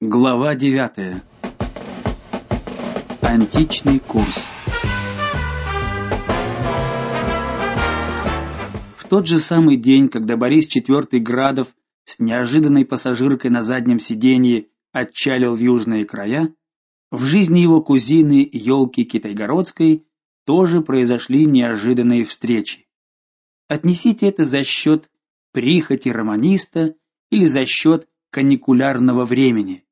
Глава 9. Античный курс. В тот же самый день, когда Борис IV Градов с неожиданной пассажиркой на заднем сиденье отчалил в южные края, в жизни его кузины Ёлки Китайгородской тоже произошли неожиданные встречи. Отнесите это за счет прихоти романиста или за счет каникулярного времени.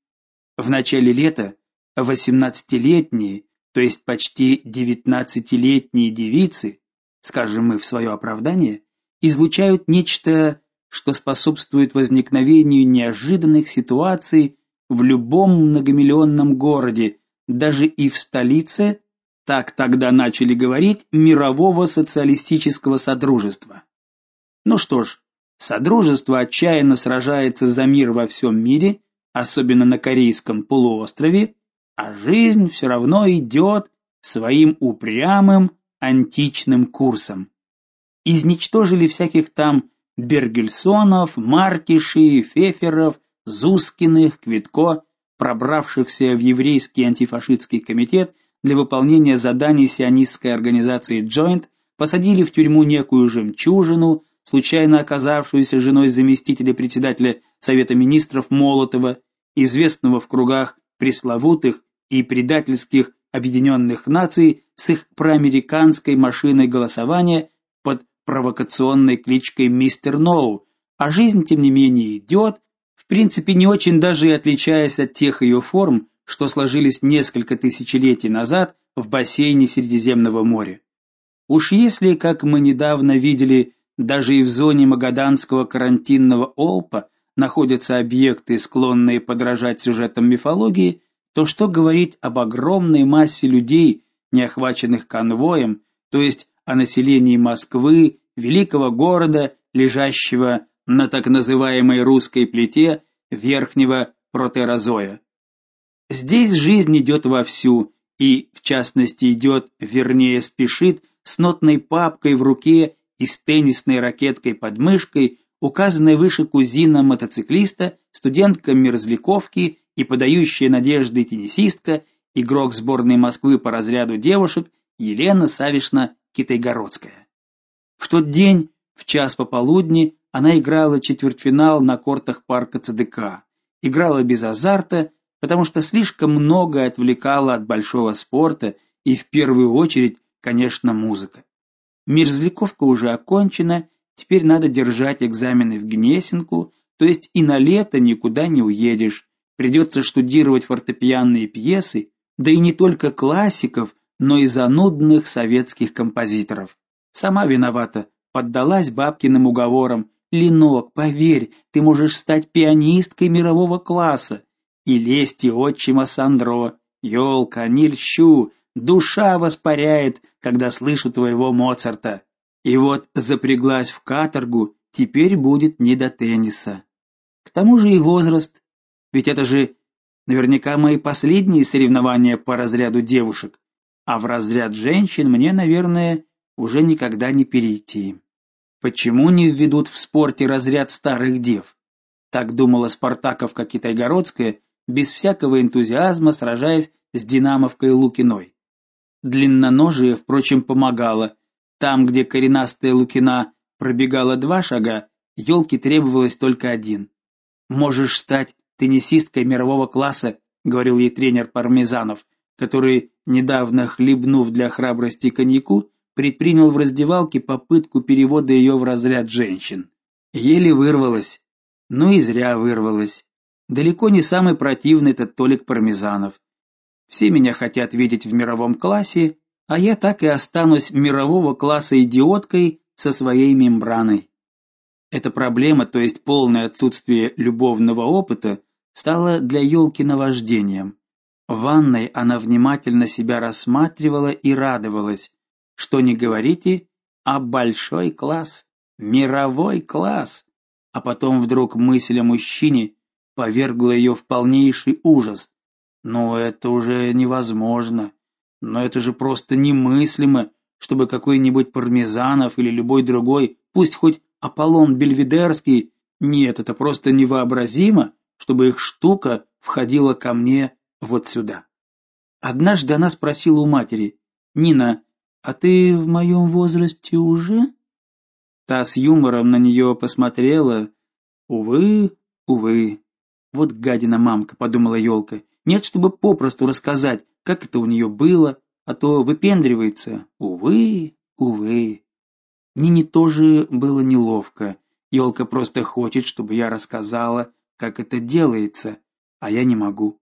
В начале лета 18-летние, то есть почти 19-летние девицы, скажем мы в свое оправдание, излучают нечто, что способствует возникновению неожиданных ситуаций в любом многомиллионном городе, даже и в столице, так тогда начали говорить, мирового социалистического содружества. Ну что ж, содружество отчаянно сражается за мир во всем мире особенно на Корейском полуострове, а жизнь все равно идет своим упрямым античным курсом. Изничтожили всяких там Бергельсонов, Маркишей, Феферов, Зускиных, Квитко, пробравшихся в еврейский антифашистский комитет для выполнения заданий сионистской организации Joint, посадили в тюрьму некую жемчужину, случайно оказавшуюся женой заместителя председателя Совета министров Молотова, известного в кругах пресловутых и предательских Объединенных Наций с их проамериканской машиной голосования под провокационной кличкой Мистер Ноу, а жизнь тем не менее идет, в принципе, не очень даже и отличаясь от тех ее форм, что сложились несколько тысячелетий назад в бассейне Средиземного моря. Уж если, как мы недавно видели, даже и в зоне Магаданского карантинного Олпа находятся объекты, склонные подражать сюжетам мифологии, то что говорить об огромной массе людей, не охваченных конвоем, то есть о населении Москвы, великого города, лежащего на так называемой русской плите верхнего протерозоя. Здесь жизнь идет вовсю, и в частности идет, вернее, спешит с нотной папкой в руке и с теннисной ракеткой под мышкой указанная выше кузина мотоциклиста, студентка Мерзляковки и подающая надежды теннисистка, игрок сборной Москвы по разряду девушек Елена Савишна Китайгородская. В тот день, в час пополудни, она играла четвертьфинал на кортах парка ЦДК. Играла без азарта, потому что слишком много отвлекала от большого спорта и в первую очередь, конечно, музыка. Мерзляковка уже окончена, Теперь надо держать экзамены в Гнесинку, то есть и на лето никуда не уедешь. Придется штудировать фортепианные пьесы, да и не только классиков, но и занудных советских композиторов. Сама виновата, поддалась бабкиным уговорам. Ленок, поверь, ты можешь стать пианисткой мирового класса. И лести отчима Сандро. Ёлка, не льщу, душа воспаряет, когда слышу твоего Моцарта. И вот запряглась в каторгу, теперь будет не до тенниса. К тому же и возраст, ведь это же наверняка мои последние соревнования по разряду девушек, а в разряд женщин мне, наверное, уже никогда не перейти. Почему не введут в спорте разряд старых дев? Так думала Спартаковка Китайгородская, без всякого энтузиазма сражаясь с Динамовкой Лукиной. Длинноножие, впрочем, помогало, там, где коренастая Лукина пробегала два шага, елке требовалось только один. Можешь стать теннисисткой мирового класса, говорил ей тренер Пармезанов, который недавно хлебнув для храбрости коньяку, предпринял в раздевалке попытку перевода ее в разряд женщин. Еле вырвалась. Ну и зря вырвалась. Далеко не самый противный этот Толик Пармезанов. Все меня хотят видеть в мировом классе, а я так и останусь мирового класса идиоткой со своей мембраной. Эта проблема, то есть полное отсутствие любовного опыта, стала для Ёлки наваждением. В ванной она внимательно себя рассматривала и радовалась. Что не говорите, а большой класс, мировой класс. А потом вдруг мысль о мужчине повергла ее в полнейший ужас. Но это уже невозможно. Но это же просто немыслимо, чтобы какой-нибудь Пармезанов или любой другой, пусть хоть Аполлон Бельведерский, нет, это просто невообразимо, чтобы их штука входила ко мне вот сюда. Однажды она спросила у матери: "Нина, а ты в моем возрасте уже?" Та с юмором на нее посмотрела. Увы, увы. Вот гадина мамка, подумала елка. Нет, чтобы попросту рассказать, как это у нее было, а то выпендривается. Увы, увы. Нине тоже было неловко. Елка просто хочет, чтобы я рассказала, как это делается, а я не могу.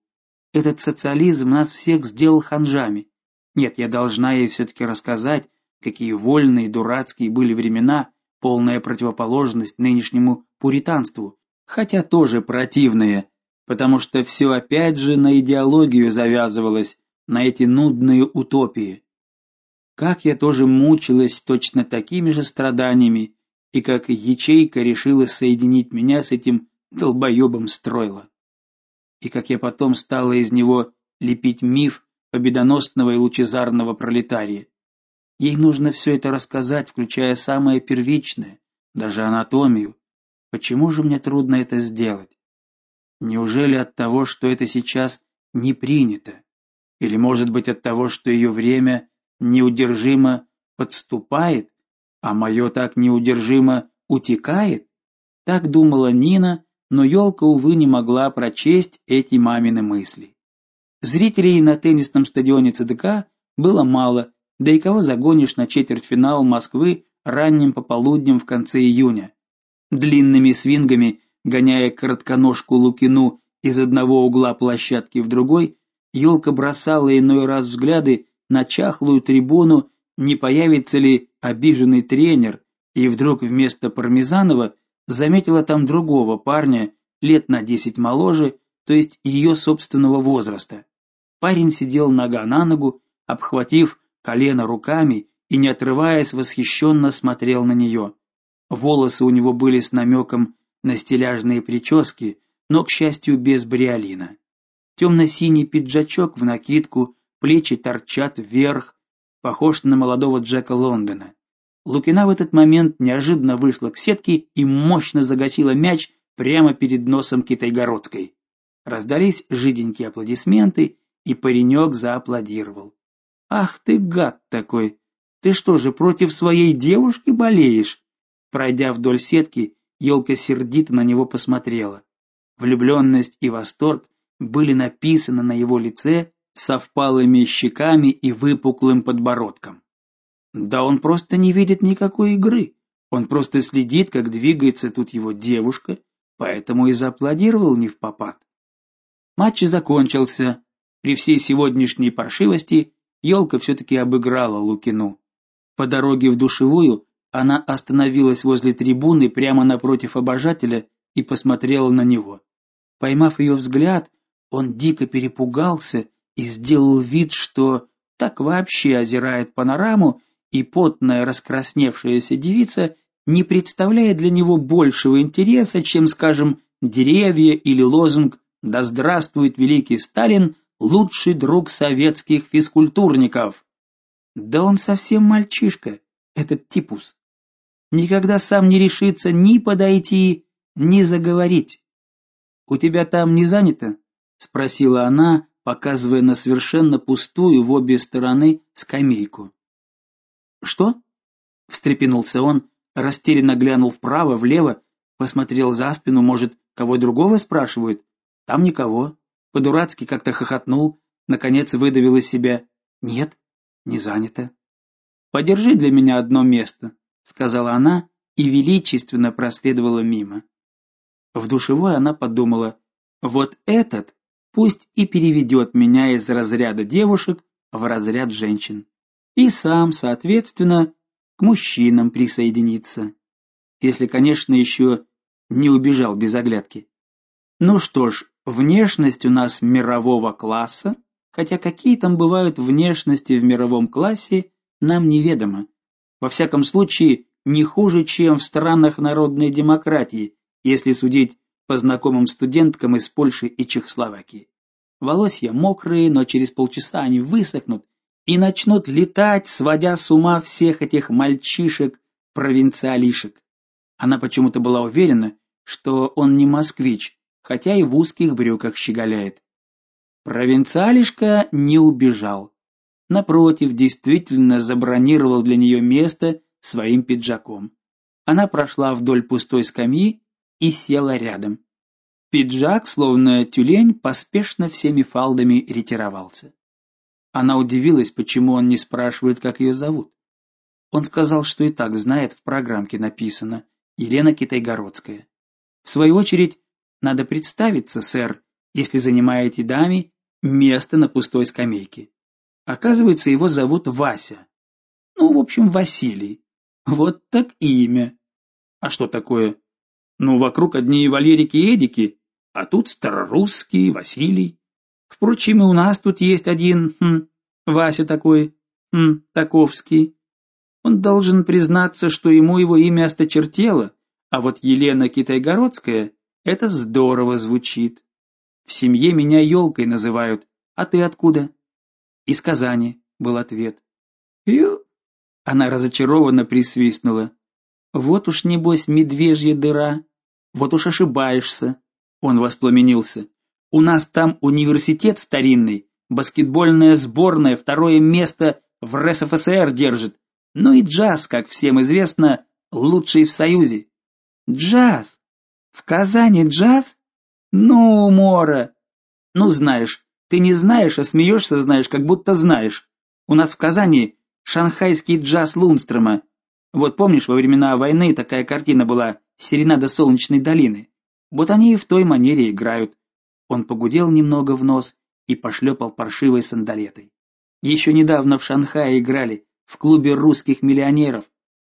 Этот социализм нас всех сделал ханжами. Нет, я должна ей все таки рассказать, какие вольные, дурацкие были времена, полная противоположность нынешнему пуританству, хотя тоже противные, потому что все опять же на идеологию завязывалось, на эти нудные утопии. Как я тоже мучилась точно такими же страданиями, и как ячейка решила соединить меня с этим долбоебом строила. И как я потом стала из него лепить миф победоносного и лучезарного пролетария. Ей нужно все это рассказать, включая самое первичное, даже анатомию. Почему же мне трудно это сделать? Неужели от того, что это сейчас не принято? Или, может быть, от того, что ее время неудержимо подступает, а мое так неудержимо утекает? Так думала Нина, но елка увы не могла прочесть эти мамины мысли. Зрителей на теннисном стадионе ЦДК было мало, да и кого загонишь на четвертьфинал Москвы ранним пополуднем в конце июня? Длинными свингами, гоняя коротконожку Лукину из одного угла площадки в другой, Ёлка бросала иной раз взгляды на чахлую трибуну, не появится ли обиженный тренер, и вдруг вместо Пармезанова заметила там другого парня, лет на десять моложе, то есть ее собственного возраста. Парень сидел нога на ногу, обхватив колено руками и не отрываясь восхищенно смотрел на нее. Волосы у него были с намеком на стиляжные прически, но к счастью без бриолина. Темно синий пиджачок в накидку, плечи торчат вверх, похож на молодого Джека Лондона. Лукина в этот момент неожиданно вышла к сетке и мощно загасила мяч прямо перед носом Китайгородской. Раздались жиденькие аплодисменты, и паренек зааплодировал. Ах ты гад такой. Ты что же против своей девушки болеешь? Пройдя вдоль сетки, елка сердито на него посмотрела. Влюбленность и восторг были написаны на его лице со впалыми щеками и выпуклым подбородком. Да он просто не видит никакой игры. Он просто следит, как двигается тут его девушка, поэтому и зааплодировал не в попад. Матч закончился. При всей сегодняшней паршивости Ёлка все таки обыграла Лукину. По дороге в душевую она остановилась возле трибуны прямо напротив обожателя и посмотрела на него. Поймав ее взгляд, он дико перепугался и сделал вид, что так вообще озирает панораму, и потная раскрасневшаяся девица не представляет для него большего интереса, чем, скажем, деревья или лозунг «Да здравствует великий Сталин!» лучший друг советских физкультурников. Да он совсем мальчишка, этот типус. Никогда сам не решится ни подойти, ни заговорить. У тебя там не занято? Спросила она, показывая на совершенно пустую в обе стороны скамейку. Что? встрепенулся он, растерянно глянул вправо, влево, посмотрел за спину, может, кого другого спрашивают. Там никого. По-дурацки как-то хохотнул, наконец выдавил из себя: "Нет, не занято". "Подержи для меня одно место", сказала она и величественно проследовала мимо. В душевой она подумала: "Вот этот пусть и переведет меня из разряда девушек в разряд женщин, и сам, соответственно, к мужчинам присоединиться, если, конечно, еще не убежал без оглядки. Ну что ж, Внешность у нас мирового класса, хотя какие там бывают внешности в мировом классе, нам неведомо. Во всяком случае, не хуже, чем в странах народной демократии, если судить по знакомым студенткам из Польши и Чехословакии. Волосья мокрые, но через полчаса они высохнут и начнут летать, сводя с ума всех этих мальчишек-провинциалишек. Она почему-то была уверена, что он не москвич, хотя и в узких брюках щеголяет. Провинциалишка не убежал. Напротив, действительно забронировал для нее место своим пиджаком. Она прошла вдоль пустой скамьи и села рядом. Пиджак, словно тюлень, поспешно всеми фалдами ретировался. Она удивилась, почему он не спрашивает, как ее зовут. Он сказал, что и так знает, в программке написано Елена Китайгородская. В свою очередь, надо представиться, сэр, если занимаете даме место на пустой скамейке. Оказывается, его зовут Вася. Ну, в общем, Василий. Вот так имя. А что такое? Ну, вокруг одни Валерики и Эдики, а тут старорусский Василий. Впрочем, и у нас тут есть один, хм, Вася такой, хм, Таковский. Он должен признаться, что ему его имя осточертело, а вот Елена Китайгородская это здорово звучит. В семье меня елкой называют. А ты откуда? Из Казани, был ответ. Ю. Она разочарованно присвистнула. Вот уж небось медвежья дыра. Вот уж ошибаешься. Он воспламенился. У нас там университет старинный, баскетбольная сборная второе место в РСФСР держит. Ну и джаз, как всем известно, лучший в Союзе. Джаз. В Казани джаз? Ну, Мора. Ну, знаешь, ты не знаешь, а смеешься, знаешь, как будто знаешь. У нас в Казани шанхайский джаз Лунстрема. Вот помнишь, во времена войны такая картина была «Серенада солнечной долины». Вот они и в той манере играют. Он погудел немного в нос и пошлепал паршивой сандалетой. Еще недавно в Шанхае играли, в клубе русских миллионеров.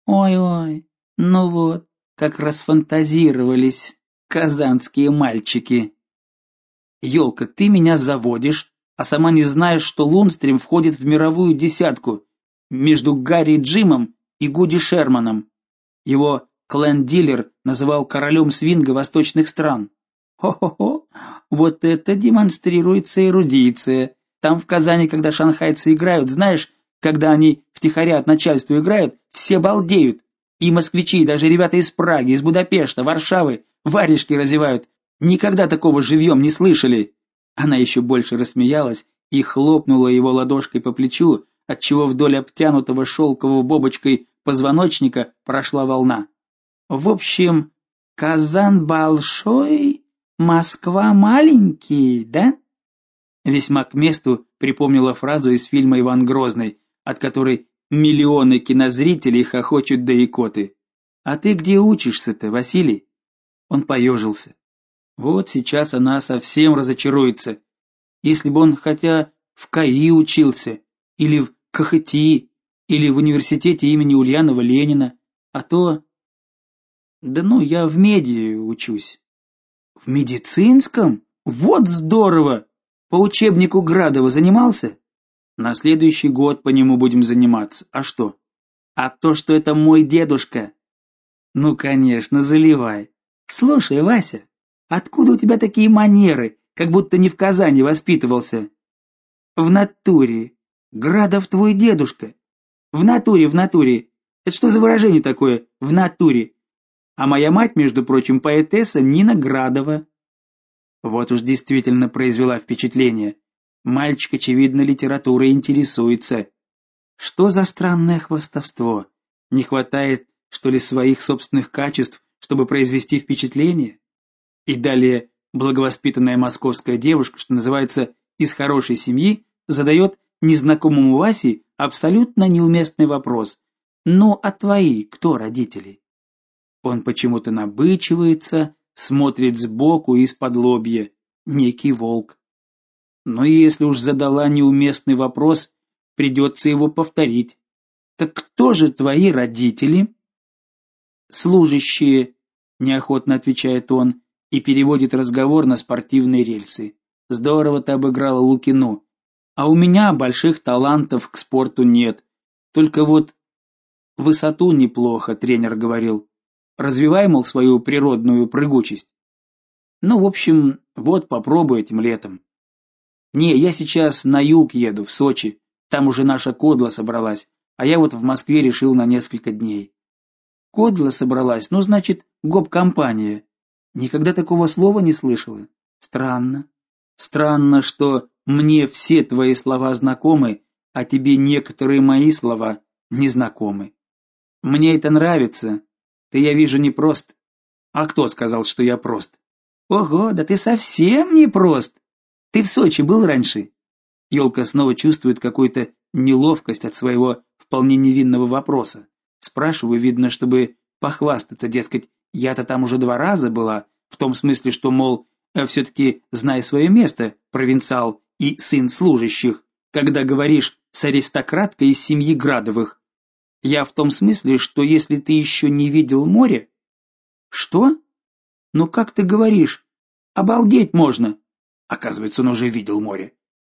Ой-ой, ну вот, как расфантазировались казанские мальчики. Ёлка, ты меня заводишь, а сама не знаешь, что Лунстрим входит в мировую десятку между Гарри Джимом и Гуди Шерманом. Его Клен-дилер называл королем свинга восточных стран. Хо-хо-хо, вот это демонстрируется эрудиция. Там в Казани, когда шанхайцы играют, знаешь, когда они втихаря от начальства играют, все балдеют. И москвичи, и даже ребята из Праги, из Будапешта, Варшавы варежки разевают. Никогда такого живьем не слышали. Она еще больше рассмеялась и хлопнула его ладошкой по плечу, отчего вдоль обтянутого шелковой бобочкой позвоночника прошла волна. В общем, Казан большой, Москва маленький, да? Весьма к месту припомнила фразу из фильма Иван Грозный, от которой Миллионы кинозрителей хохочут до икоты. А ты где учишься-то, Василий? Он поежился. Вот сейчас она совсем разочаруется. Если бы он хотя в КАИ учился, или в КХТИ, или в университете имени Ульянова Ленина, а то Да ну, я в меди учусь. В медицинском? Вот здорово. По учебнику Градова занимался? На следующий год по нему будем заниматься. А что? А то, что это мой дедушка. Ну, конечно, заливай. Слушай, Вася, откуда у тебя такие манеры, как будто не в Казани воспитывался? В натуре. Градов твой дедушка. В натуре, в натуре. Это что за выражение такое? В натуре. А моя мать, между прочим, поэтесса Нина Градова. Вот уж действительно произвела впечатление. Мальчик, очевидно, литературой интересуется. Что за странное хвастовство? Не хватает, что ли, своих собственных качеств, чтобы произвести впечатление? И далее благовоспитанная московская девушка, что называется, из хорошей семьи, задает незнакомому Васе абсолютно неуместный вопрос. «Ну, а твои кто родители?» Он почему-то набычивается, смотрит сбоку из-под лобья, некий волк. Но если уж задала неуместный вопрос, придется его повторить. Так кто же твои родители? Служащие, неохотно отвечает он и переводит разговор на спортивные рельсы. Здорово ты обыграла Лукину. А у меня больших талантов к спорту нет. Только вот высоту неплохо, тренер говорил. Развивай, мол, свою природную прыгучесть. Ну, в общем, вот попробуй этим летом. Не, я сейчас на юг еду, в Сочи. Там уже наша кодла собралась, а я вот в Москве решил на несколько дней. Кодла собралась, ну, значит, гоп-компания. Никогда такого слова не слышала. Странно. Странно, что мне все твои слова знакомы, а тебе некоторые мои слова незнакомы. Мне это нравится. Ты, я вижу, не прост. А кто сказал, что я прост? Ого, да ты совсем не прост. Ты в Сочи был раньше? Ёлка снова чувствует какую-то неловкость от своего вполне невинного вопроса. Спрашиваю, видно, чтобы похвастаться, дескать, я-то там уже два раза была, в том смысле, что мол, э, все таки знай свое место, провинциал и сын служащих, когда говоришь с аристократкой из семьи Градовых. Я в том смысле, что если ты еще не видел море, что? Ну как ты говоришь? Обалдеть можно. Оказывается, он уже видел море.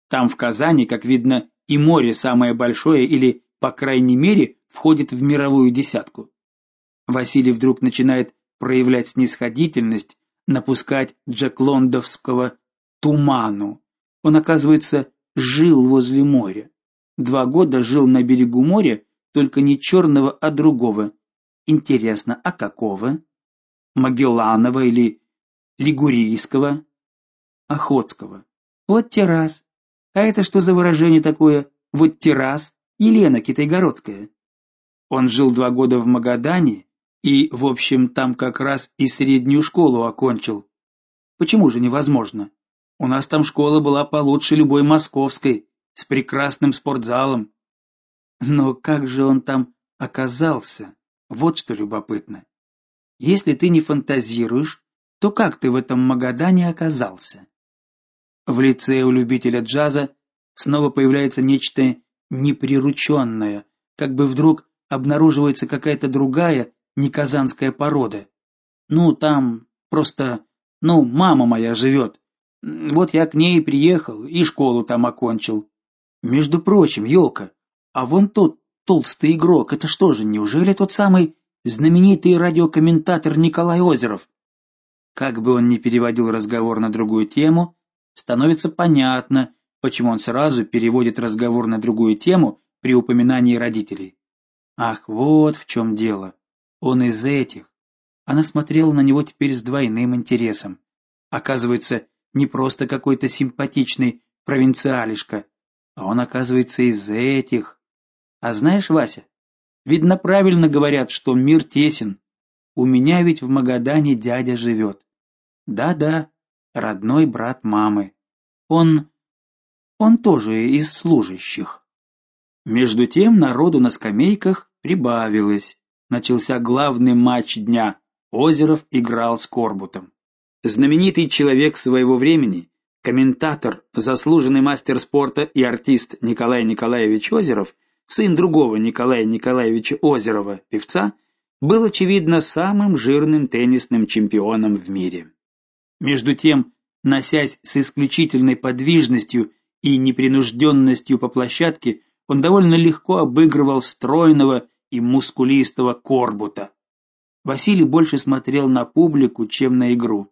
Там в Казани, как видно, и море самое большое или, по крайней мере, входит в мировую десятку. Василий вдруг начинает проявлять снисходительность, напускать джеклондовского туману. Он, оказывается, жил возле моря. Два года жил на берегу моря, только не черного, а другого. Интересно, а какого? Магелланова или Лигурийского? Охотского. Вот террас. А это что за выражение такое? Вот террас? Елена Китайгородская. Он жил два года в Магадане и, в общем, там как раз и среднюю школу окончил. Почему же невозможно? У нас там школа была получше любой московской, с прекрасным спортзалом. Но как же он там оказался? Вот что любопытно. Если ты не фантазируешь, то как ты в этом Магадане оказался? В лице у любителя джаза снова появляется нечто неприрученное, как бы вдруг обнаруживается какая-то другая, не казанская порода. Ну, там просто, ну, мама моя живет. Вот я к ней и приехал, и школу там окончил. Между прочим, елка, а вон тот толстый игрок, это что же, неужели тот самый знаменитый радиокомментатор Николай Озеров. Как бы он ни переводил разговор на другую тему, становится понятно, почему он сразу переводит разговор на другую тему при упоминании родителей. Ах, вот в чем дело. Он из этих. Она смотрела на него теперь с двойным интересом. Оказывается, не просто какой-то симпатичный провинциалишка, а он оказывается из этих. А знаешь, Вася, Видно, правильно говорят, что мир тесен. У меня ведь в Магадане дядя живет. Да-да, родной брат мамы. Он он тоже из служащих. Между тем народу на скамейках прибавилось. Начался главный матч дня. Озеров играл с Корбутом. Знаменитый человек своего времени, комментатор, заслуженный мастер спорта и артист Николай Николаевич Озеров – сын другого Николая Николаевича Озерова, певца, был очевидно самым жирным теннисным чемпионом в мире. Между тем, носясь с исключительной подвижностью и непринужденностью по площадке, он довольно легко обыгрывал стройного и мускулистого Корбута. Василий больше смотрел на публику, чем на игру.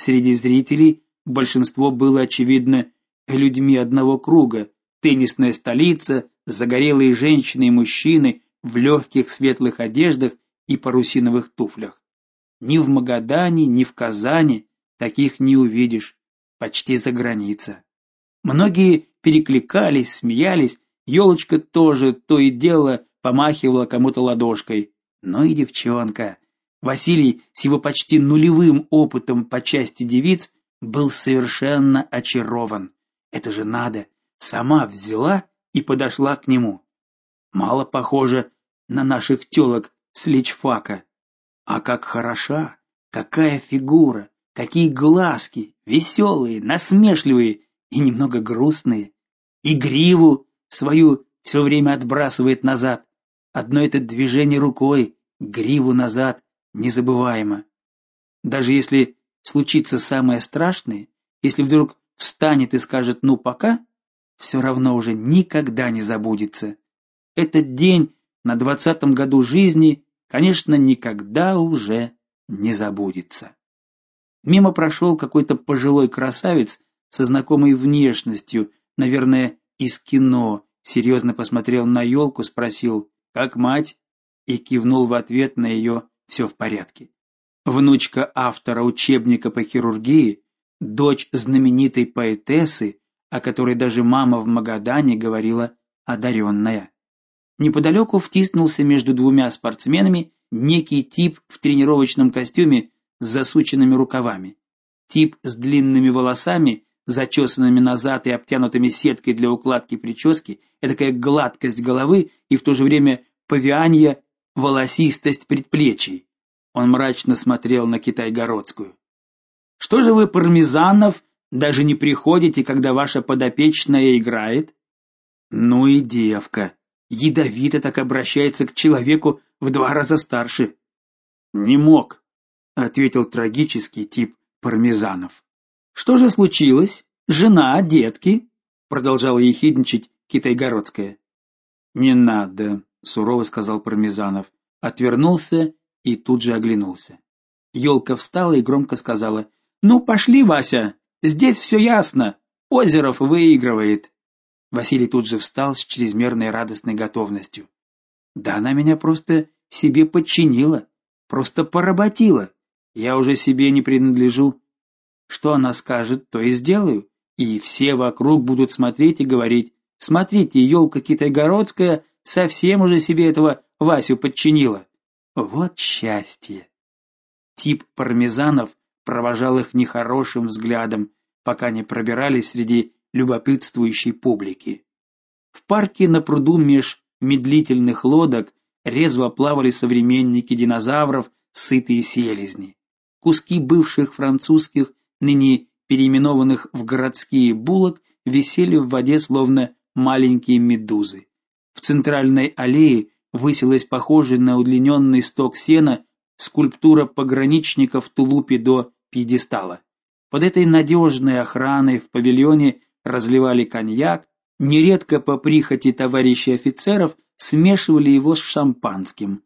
Среди зрителей большинство было очевидно людьми одного круга: теннисная столица, загорелые женщины и мужчины в легких светлых одеждах и парусиновых туфлях. Ни в Магадане, ни в Казани таких не увидишь, почти за граница. Многие перекликались, смеялись, елочка тоже то и дело помахивала кому-то ладошкой. Ну и девчонка. Василий с его почти нулевым опытом по части девиц был совершенно очарован. Это же надо, сама взяла и подошла к нему. Мало похоже на наших тёлок с личфака. А как хороша, какая фигура, какие глазки, веселые, насмешливые и немного грустные. И гриву свою все время отбрасывает назад. Одно это движение рукой, гриву назад, незабываемо. Даже если случится самое страшное, если вдруг встанет и скажет: "Ну пока", все равно уже никогда не забудется. Этот день на двадцатом году жизни, конечно, никогда уже не забудется. Мимо прошел какой-то пожилой красавец со знакомой внешностью, наверное, из кино. Серьезно посмотрел на елку, спросил: "Как мать?" и кивнул в ответ на ее «все в порядке. внучка автора учебника по хирургии, дочь знаменитой поэтессы, о которой даже мама в Магадане говорила одаренная. Неподалеку втиснулся между двумя спортсменами некий тип в тренировочном костюме с засученными рукавами. Тип с длинными волосами, зачесанными назад и обтянутыми сеткой для укладки прически, такая гладкость головы и в то же время павианья волосистость предплечий. Он мрачно смотрел на Китай-городскую. Что же вы, пармезанов, даже не приходите, когда ваша подопечная играет? Ну и девка, ядовито так обращается к человеку в два раза старше. Не мог, ответил трагический тип Пармезанов. Что же случилось? Жена, детки? продолжала ехидничать Китайгородская. Не надо, сурово сказал Пармезанов, отвернулся и тут же оглянулся. Ёлка встала и громко сказала: "Ну пошли, Вася, здесь все ясно. Озеров выигрывает". Василий тут же встал с чрезмерной радостной готовностью. Да она меня просто себе подчинила, просто поработила. Я уже себе не принадлежу. Что она скажет, то и сделаю, и все вокруг будут смотреть и говорить: "Смотрите, елка китайгородская совсем уже себе этого Васю подчинила". Вот счастье. Тип пармезанов провожал их нехорошим взглядом, пока не пробирались среди любопытствующей публики. В парке на пруду меж медлительных лодок резво плавали современники динозавров, сытые селезни. Куски бывших французских, ныне переименованных в городские булок, висели в воде словно маленькие медузы. В центральной аллее высилась похожая на удлиненный сток сена скульптура пограничника в тулупе до пьедестала. Под этой надежной охраной в павильоне разливали коньяк, нередко по прихоти товарищей офицеров смешивали его с шампанским.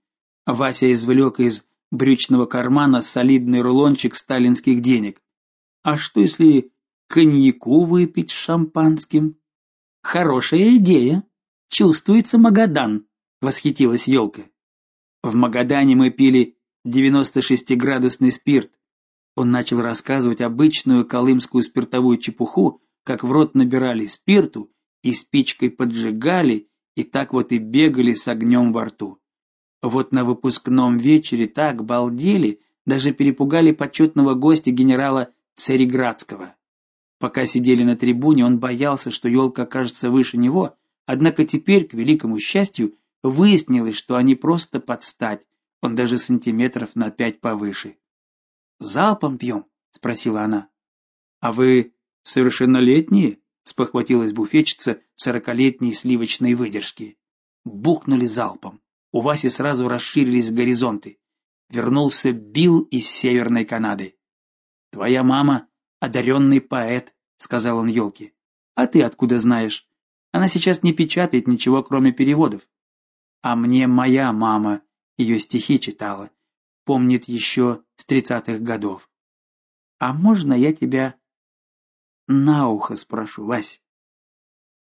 Вася извлек из брючного кармана солидный рулончик сталинских денег. А что если коньяку выпить с шампанским? Хорошая идея. Чувствуется Магадан, восхитилась елка. В Магадане мы пили 96-градусный спирт. Он начал рассказывать обычную колымскую спиртовую чепуху, как в рот набирали спирту и спичкой поджигали, и так вот и бегали с огнем во рту. Вот на выпускном вечере так балдели, даже перепугали почетного гостя генерала Цареградского. Пока сидели на трибуне, он боялся, что елка окажется выше него, однако теперь, к великому счастью, выяснилось, что они просто подстать. Он даже сантиметров на пять повыше. "Залпом пьем?» — спросила она. "А вы совершеннолетние?" спохватилась буфетчица сорокалетней сливочной выдержки. Бухнули залпом. У Васи сразу расширились горизонты. Вернулся Билл из Северной Канады. Твоя мама одаренный поэт, сказал он елке. А ты откуда знаешь? Она сейчас не печатает ничего, кроме переводов. А мне моя мама ее стихи читала. Помнит еще с тридцатых годов. А можно я тебя на ухо спрошу, Вась.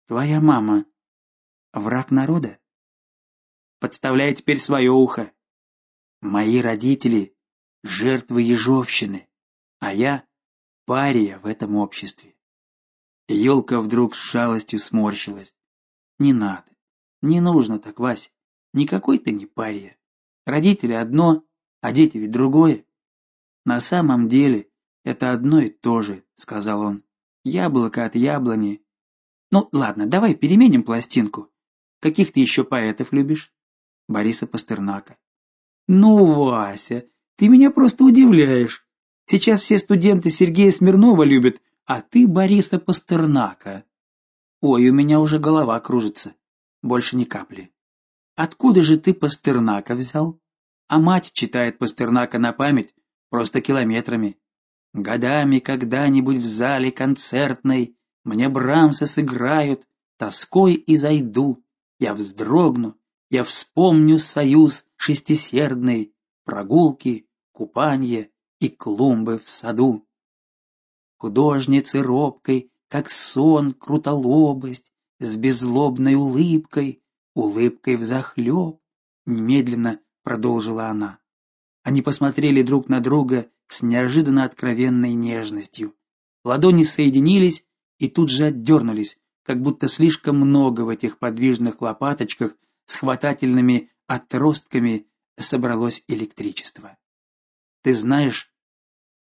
Твоя мама враг народа? Подставляй теперь свое ухо. Мои родители жертвы ежовщины, а я пария в этом обществе. Ёлка вдруг с жалостью сморщилась. Не надо. Не нужно так, Вась. Никакой ты не пария. Родители одно, а дети ведь другое. На самом деле это одно и то же, сказал он. Яблоко от яблони. Ну, ладно, давай переменим пластинку. Каких ты еще поэтов любишь? Бориса Пастернака. Ну, Вася, ты меня просто удивляешь. Сейчас все студенты Сергея Смирнова любят, а ты Бориса Пастернака. Ой, у меня уже голова кружится. Больше ни капли. Откуда же ты Пастернака взял? А мать читает Пастернака на память просто километрами. Годами когда-нибудь в зале концертной мне Брамса сыграют, тоской и зайду. Я вздрогну, я вспомню союз шестисердный, прогулки, купанье и клумбы в саду. Художницы робкой, как сон, крутолобость, с беззлобной улыбкой, улыбкой взахлеб, немедленно продолжила она. Они посмотрели друг на друга с неожиданно откровенной нежностью. Ладони соединились и тут же отдернулись, как будто слишком много в этих подвижных лопаточках с хватательными отростками собралось электричество. Ты знаешь,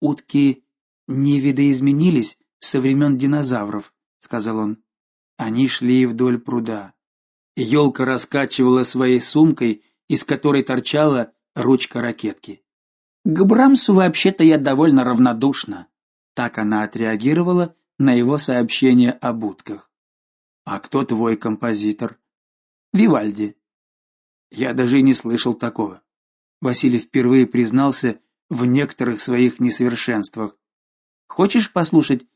утки не видоизменились со времен динозавров, сказал он. Они шли вдоль пруда. Елка раскачивала своей сумкой, из которой торчала ручка ракетки. К Брамсу вообще-то я довольно равнодушна. Так она отреагировала на его сообщение о будках. А кто твой композитор? Вивальди. Я даже не слышал такого. Василий впервые признался в некоторых своих несовершенствах. Хочешь послушать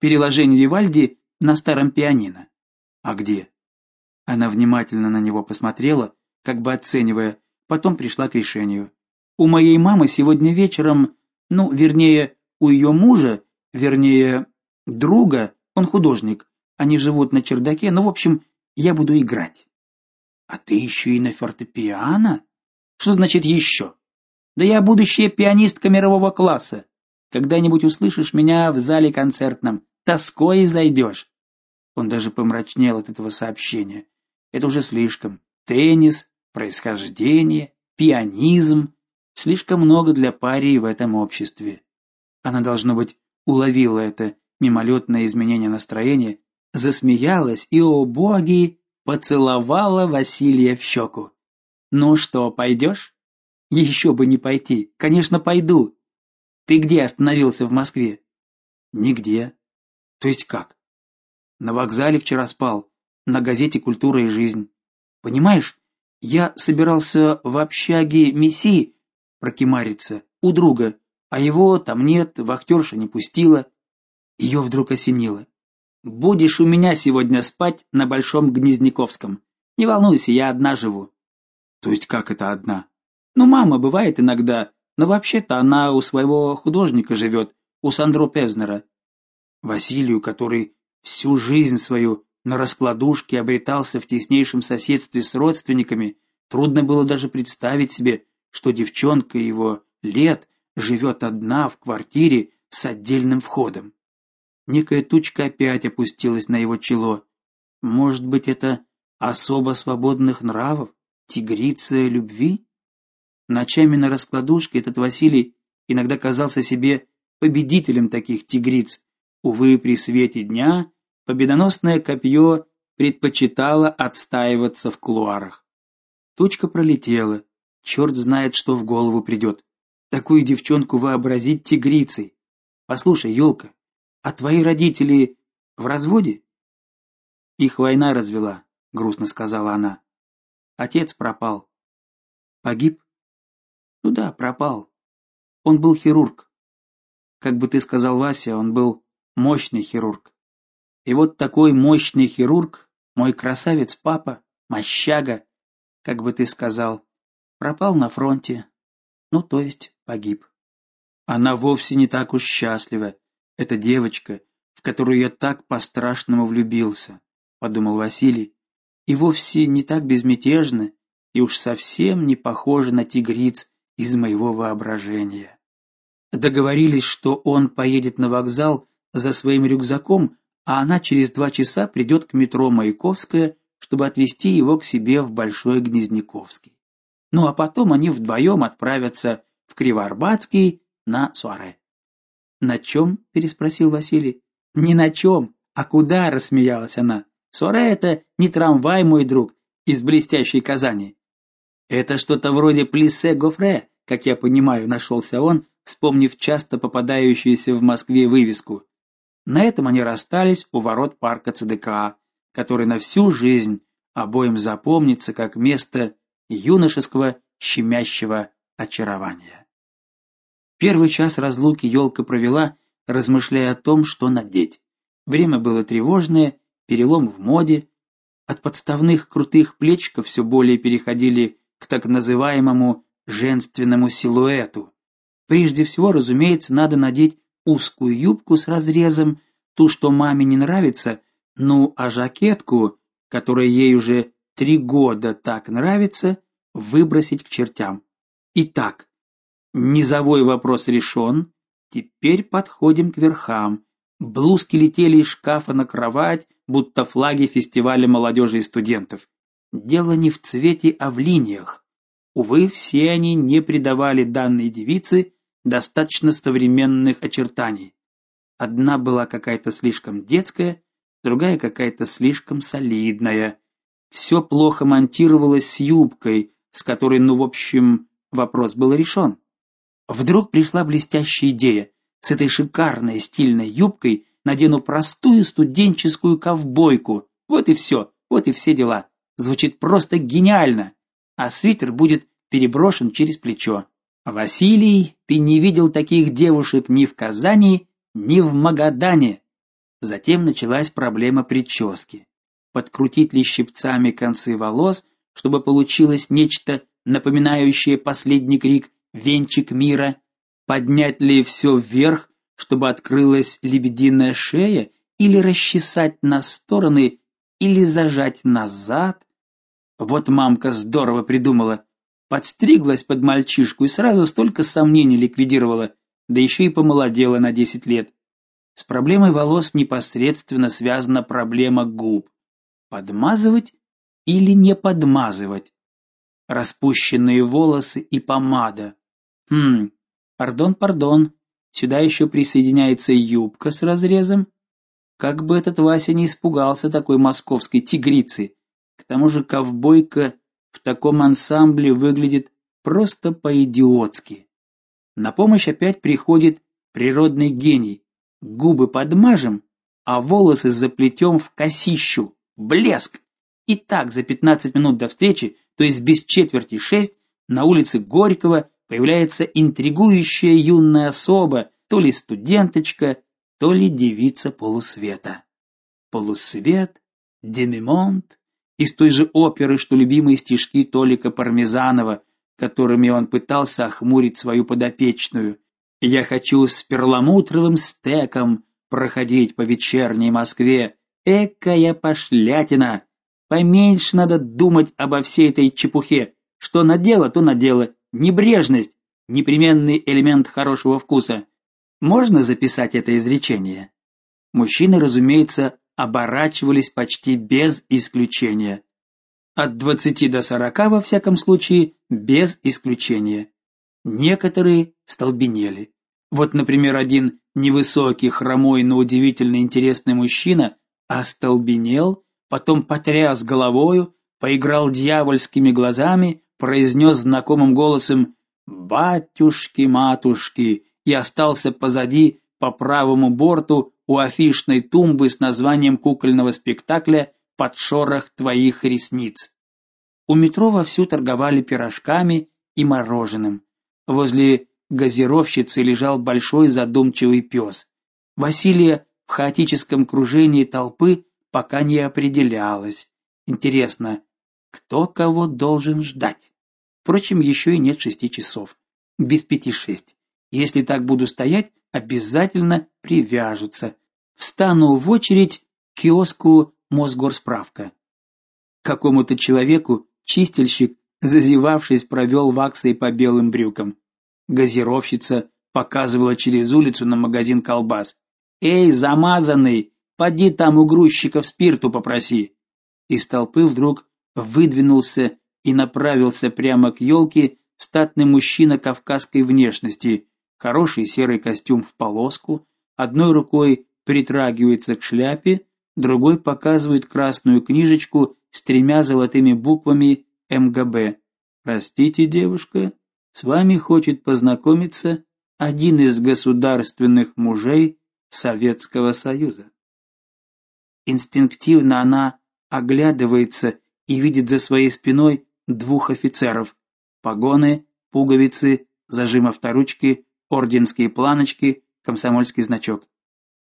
переложение Вивальди на старом пианино? А где? Она внимательно на него посмотрела, как бы оценивая, потом пришла к решению. У моей мамы сегодня вечером, ну, вернее, у ее мужа, вернее, друга, он художник. Они живут на чердаке, ну, в общем, я буду играть. А ты еще и на фортепиано? Что значит еще? Да я будущая пианистка мирового класса. Когда-нибудь услышишь меня в зале концертном, тоской зайдешь. Он даже помрачнел от этого сообщения. Это уже слишком. Теннис, происхождение, пианизм. Слишком много для парии в этом обществе. Она, должно быть, уловила это мимолетное изменение настроения, засмеялась и, о боги, поцеловала Василия в щеку. «Ну что, пойдешь?» «Еще бы не пойти. Конечно, пойду. Ты где остановился в Москве? Нигде. То есть как? На вокзале вчера спал, на газете Культура и жизнь. Понимаешь, я собирался в общаге Месси прокимариться у друга, а его там нет, вахтерша не пустила. Ее вдруг осенило. Будешь у меня сегодня спать на Большом Гнезняковском. Не волнуйся, я одна живу. То есть как это одна? Ну, мама бывает иногда, но вообще-то она у своего художника живет, у Сандро Певзнера. Василию, который всю жизнь свою на раскладушке обретался в теснейшем соседстве с родственниками, трудно было даже представить себе, что девчонка его лет живет одна в квартире с отдельным входом. Некая тучка опять опустилась на его чело. Может быть, это особо свободных нравов, тигрица любви? Ночами на раскладушке этот Василий иногда казался себе победителем таких тигриц. Увы, при свете дня победоносное копье предпочитало отстаиваться в кулуарах. Тучка пролетела. Черт знает, что в голову придет. Такую девчонку вообразить тигрицей. Послушай, елка, а твои родители в разводе? Их война развела, грустно сказала она. Отец пропал. Погиб? Ну да, пропал. Он был хирург. Как бы ты сказал, Вася, он был мощный хирург. И вот такой мощный хирург, мой красавец папа, мощага, как бы ты сказал, пропал на фронте. Ну, то есть погиб. Она вовсе не так уж счастлива, эта девочка, в которую я так по-страшному влюбился, подумал Василий, и вовсе не так безмятежна и уж совсем не похожа на тигриц, из моего воображения. Договорились, что он поедет на вокзал за своим рюкзаком, а она через два часа придет к метро Маяковская, чтобы отвезти его к себе в Большой Гнезняковский. Ну а потом они вдвоем отправятся в Кривоарбатский на суаре. На чем?» – переспросил Василий. Не на чем, а куда, рассмеялась она. Суаре это не трамвай, мой друг, из блестящей Казани. Это что-то вроде плиссе гофре, как я понимаю, нашелся он, вспомнив часто попадающуюся в Москве вывеску. На этом они расстались у ворот парка ЦДК, который на всю жизнь обоим запомнится как место юношеского щемящего очарования. Первый час разлуки елка провела, размышляя о том, что надеть. Время было тревожное, перелом в моде, от подставных крутых плечиков все более переходили к так называемому женственному силуэту. Прежде всего, разумеется, надо надеть узкую юбку с разрезом, ту, что маме не нравится, ну, а жакетку, которая ей уже три года так нравится, выбросить к чертям. Итак, Низовой вопрос решен. Теперь подходим к верхам. Блузки летели из шкафа на кровать, будто флаги фестиваля молодежи и студентов. Дело не в цвете, а в линиях. Увы, все они не придавали данной девице достаточно современных очертаний. Одна была какая-то слишком детская, другая какая-то слишком солидная. Все плохо монтировалось с юбкой, с которой, ну, в общем, вопрос был решен. Вдруг пришла блестящая идея. С этой шикарной стильной юбкой надену простую студенческую ковбойку. Вот и все, вот и все дела. Звучит просто гениально. А свитер будет переброшен через плечо. Василий, ты не видел таких девушек ни в Казани, ни в Магадане. Затем началась проблема прически. Подкрутить ли щипцами концы волос, чтобы получилось нечто напоминающее последний крик венчик мира, поднять ли все вверх, чтобы открылась лебединая шея, или расчесать на стороны, или зажать назад. Вот мамка здорово придумала. Подстриглась под мальчишку и сразу столько сомнений ликвидировала, да еще и помолодела на 10 лет. С проблемой волос непосредственно связана проблема губ. Подмазывать или не подмазывать? Распущенные волосы и помада. Хм, пардон, пардон. Сюда еще присоединяется юбка с разрезом. Как бы этот Вася не испугался такой московской тигрицы. К тому же ковбойка в таком ансамбле выглядит просто по-идиотски. На помощь опять приходит природный гений. Губы подмажем, а волосы заплетем в косищу. Блеск! И так за 15 минут до встречи, то есть без четверти шесть, на улице Горького появляется интригующая юная особа, то ли студенточка, то ли девица полусвета. Полусвет, демимонт, из той же оперы, что любимые стишки Толика Пармезанова, которыми он пытался охмурить свою подопечную. Я хочу с перламутровым стеком проходить по вечерней Москве. Экая пошлятина! Поменьше надо думать обо всей этой чепухе. Что надело, то надело. Небрежность непременный элемент хорошего вкуса. Можно записать это изречение? Мужчины, разумеется, оборачивались почти без исключения. От 20 до 40 во всяком случае без исключения. Некоторые столбенели. Вот, например, один невысокий, хромой, но удивительно интересный мужчина остолбенел, потом потряс головою, поиграл дьявольскими глазами, произнес знакомым голосом «Батюшки-матушки» и остался позади по правому борту у афишной тумбы с названием кукольного спектакля «Под шорох твоих ресниц». У метро вовсю торговали пирожками и мороженым. Возле газировщицы лежал большой задумчивый пес. Василия в хаотическом кружении толпы пока не определялась. Интересно, кто кого должен ждать? Впрочем, еще и нет шести часов. Без пяти шесть. Если так буду стоять, обязательно привяжутся. Встану в очередь к киоску Мосгорсправка. Какому-то человеку чистильщик, зазевавшись, провел ваксой по белым брюкам. Газировщица показывала через улицу на магазин колбас. «Эй, замазанный, поди там у грузчиков спирту попроси!» Из толпы вдруг выдвинулся и направился прямо к елке статный мужчина кавказской внешности, хороший серый костюм в полоску, одной рукой притрагивается к шляпе, другой показывает красную книжечку с тремя золотыми буквами МГБ. Простите, девушка, с вами хочет познакомиться один из государственных мужей Советского Союза. Инстинктивно она оглядывается и видит за своей спиной двух офицеров. Погоны, пуговицы, зажим авторучки, орденские планочки, комсомольский значок.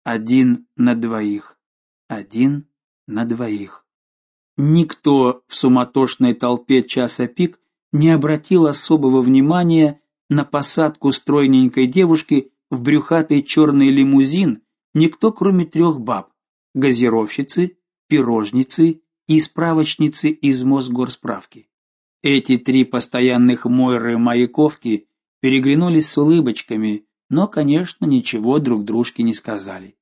Один на двоих. Один на двоих. Никто в суматошной толпе часа пик не обратил особого внимания на посадку стройненькой девушки в брюхатый черный лимузин, никто, кроме трех баб: газировщицы, пирожницы и справочницы из Мосгорсправки. Эти три постоянных Мойры Маяковки переглянулись с улыбочками, но, конечно, ничего друг дружке не сказали.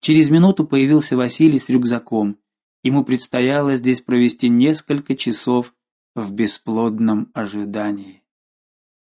Через минуту появился Василий с рюкзаком. Ему предстояло здесь провести несколько часов в бесплодном ожидании.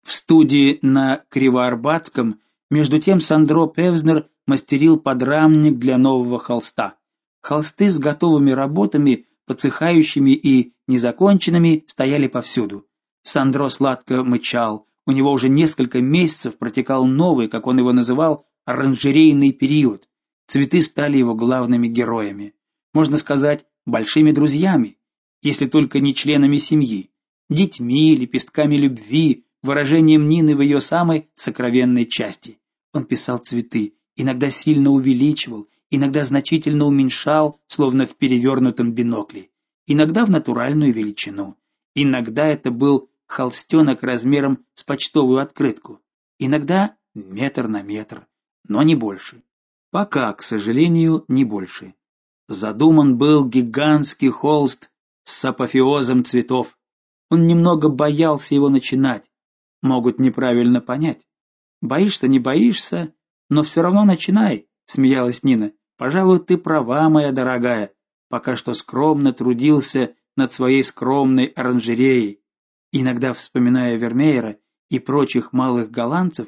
В студии на Кривоарбатском между тем Сандро Певзнер мастерил подрамник для нового холста. Холсты с готовыми работами, подсыхающими и незаконченными, стояли повсюду. Сандро сладко мычал. У него уже несколько месяцев протекал новый, как он его называл, оранжерейный период. Цветы стали его главными героями. Можно сказать, большими друзьями, если только не членами семьи, детьми, лепестками любви, выражением Нины в ее самой сокровенной части. Он писал цветы, иногда сильно увеличивал, иногда значительно уменьшал, словно в перевернутом бинокле, иногда в натуральную величину. Иногда это был холстенок размером с почтовую открытку, иногда метр на метр, но не больше. Пока, к сожалению, не больше. Задуман был гигантский холст с апофеозом цветов. Он немного боялся его начинать. Могут неправильно понять. Боишься, не боишься, но все равно начинай, смеялась Нина. Пожалуй, ты права, моя дорогая. Пока что скромно трудился над своей скромной оранжереей. Иногда, вспоминая Вермеера и прочих малых голландцев,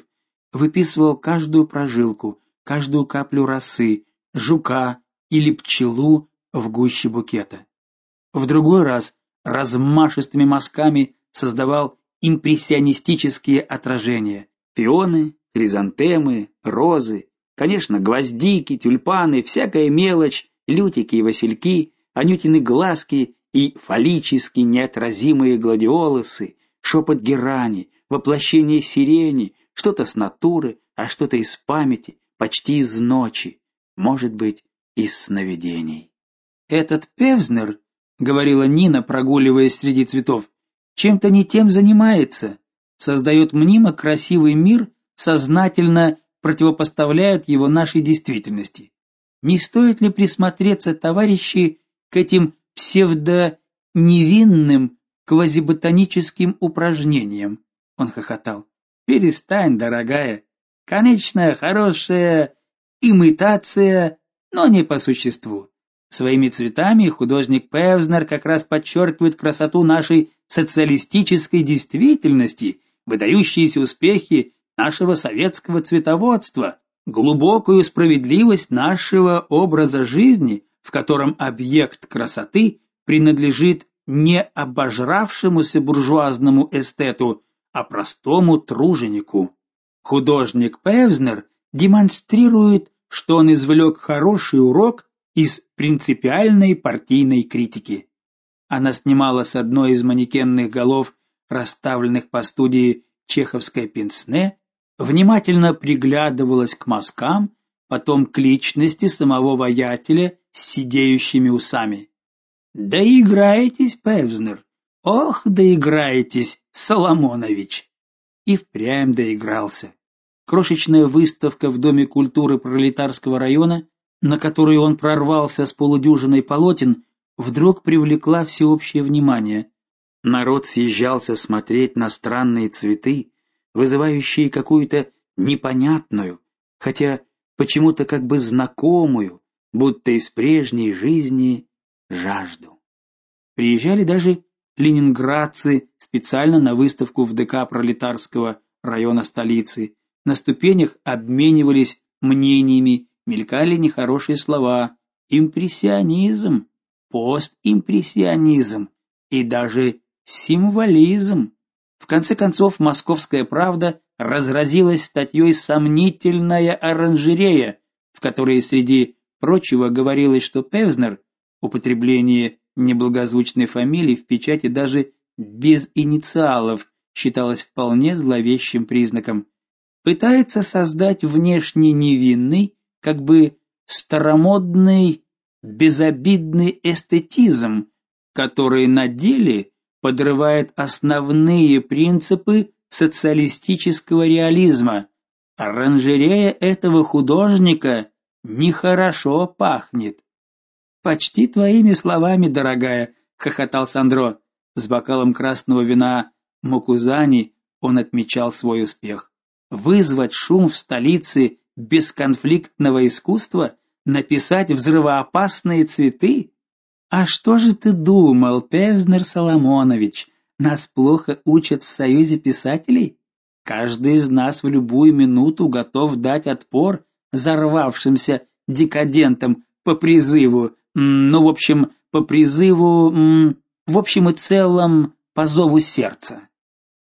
выписывал каждую прожилку, каждую каплю росы, жука или пчелу в гуще букета. В другой раз размашистыми мазками создавал импрессионистические отражения: пионы, хризантемы, розы, конечно, гвоздики, тюльпаны, всякая мелочь, лютики и васильки, анютины глазки и фаллически неотразимые гладиолусы, шепот герани, воплощение сирени, что-то с натуры, а что-то из памяти, почти из ночи, может быть, из сновидений. Этот Певзнер, говорила Нина, прогуливаясь среди цветов, чем-то не тем занимается, создает мнимо красивый мир, сознательно противопоставляет его нашей действительности. Не стоит ли присмотреться, товарищи, к этим псевдо невинным квазиботаническим упражнениям? Он хохотал. Перестань, дорогая. Конечная хорошая имитация, но не по существу. Своими цветами художник Певзнер как раз подчеркивает красоту нашей социалистической действительности, выдающиеся успехи нашего советского цветоводства, глубокую справедливость нашего образа жизни, в котором объект красоты принадлежит не обожравшемуся буржуазному эстету, а простому труженику. Художник Певзнер демонстрирует, что он извлек хороший урок из принципиальной партийной критики. Она снимала с одной из манекенных голов, расставленных по студии чеховской пенсне, внимательно приглядывалась к мазкам, потом к личности самого воятеля с сидеющими усами. Доиграетесь, Певзнер. Ох, доиграетесь, Соломонович. И впрямь доигрался. Крошечная выставка в Доме культуры пролетарского района на которую он прорвался с полудюжиной полотен, вдруг привлекла всеобщее внимание. Народ съезжался смотреть на странные цветы, вызывающие какую-то непонятную, хотя почему-то как бы знакомую, будто из прежней жизни, жажду. Приезжали даже ленинградцы специально на выставку в ДК пролетарского района столицы. На ступенях обменивались мнениями мелькали нехорошие слова: импрессионизм, постимпрессионизм и даже символизм. В конце концов, Московская правда разразилась статьей сомнительная оранжерея, в которой среди прочего говорилось, что Певзнер употребление неблагозвучной фамилии в печати даже без инициалов считалось вполне зловещим признаком. Пытается создать внешне невинный как бы старомодный безобидный эстетизм, который на деле подрывает основные принципы социалистического реализма. Оранжерея этого художника нехорошо пахнет. Почти твоими словами, дорогая, хохотал Сандро. С бокалом красного вина Мокузани он отмечал свой успех. Вызвать шум в столице бесконфликтного искусства, написать взрывоопасные цветы? А что же ты думал, Певзнер Соломонович? Нас плохо учат в Союзе писателей? Каждый из нас в любую минуту готов дать отпор зарвавшимся декадентам по призыву, ну, в общем, по призыву, в общем и целом, по зову сердца.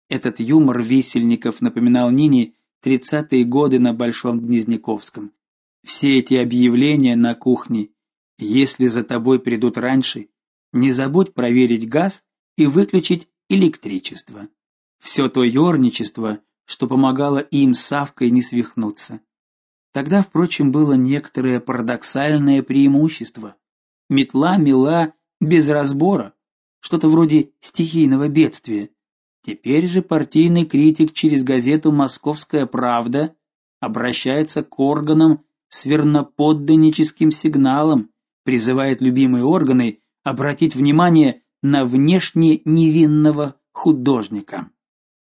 Этот юмор весельников напоминал Нине тридцатые годы на Большом Гнезняковском. Все эти объявления на кухне: если за тобой придут раньше, не забудь проверить газ и выключить электричество. Все то ёрничество, что помогало им с Савкой не свихнуться. Тогда, впрочем, было некоторое парадоксальное преимущество. Метла мела без разбора, что-то вроде стихийного бедствия. Теперь же партийный критик через газету Московская правда обращается к органам с верноподданническим сигналом, призывает любимые органы обратить внимание на внешне невинного художника.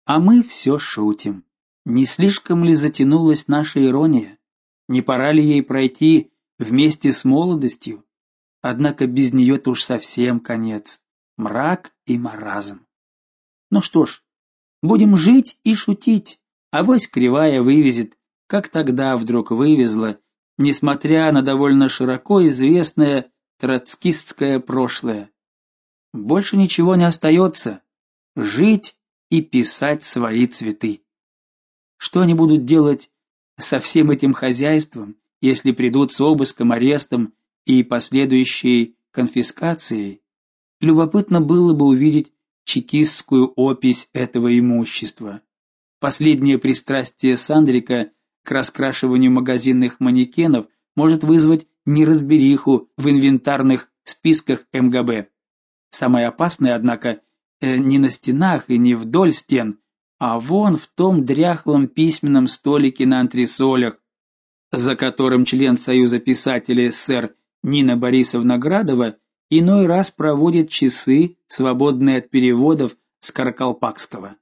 А мы все шутим. Не слишком ли затянулась наша ирония? Не пора ли ей пройти вместе с молодостью? Однако без нее-то уж совсем конец. Мрак и маразм. Ну что ж, будем жить и шутить. А вось кривая вывезет, как тогда вдруг вывезла, несмотря на довольно широко известное троцкистское прошлое. Больше ничего не остается. Жить и писать свои цветы. Что они будут делать со всем этим хозяйством, если придут с обыском, арестом и последующей конфискацией? Любопытно было бы увидеть чекистскую опись этого имущества. Последнее пристрастие Сандрика к раскрашиванию магазинных манекенов может вызвать неразбериху в инвентарных списках МГБ. Самое опасное, однако, э, не на стенах и не вдоль стен, а вон в том дряхлом письменном столике на антресолях, за которым член Союза писателей СССР Нина Борисовна Градова иной раз проводит часы, свободные от переводов с каракалпакского.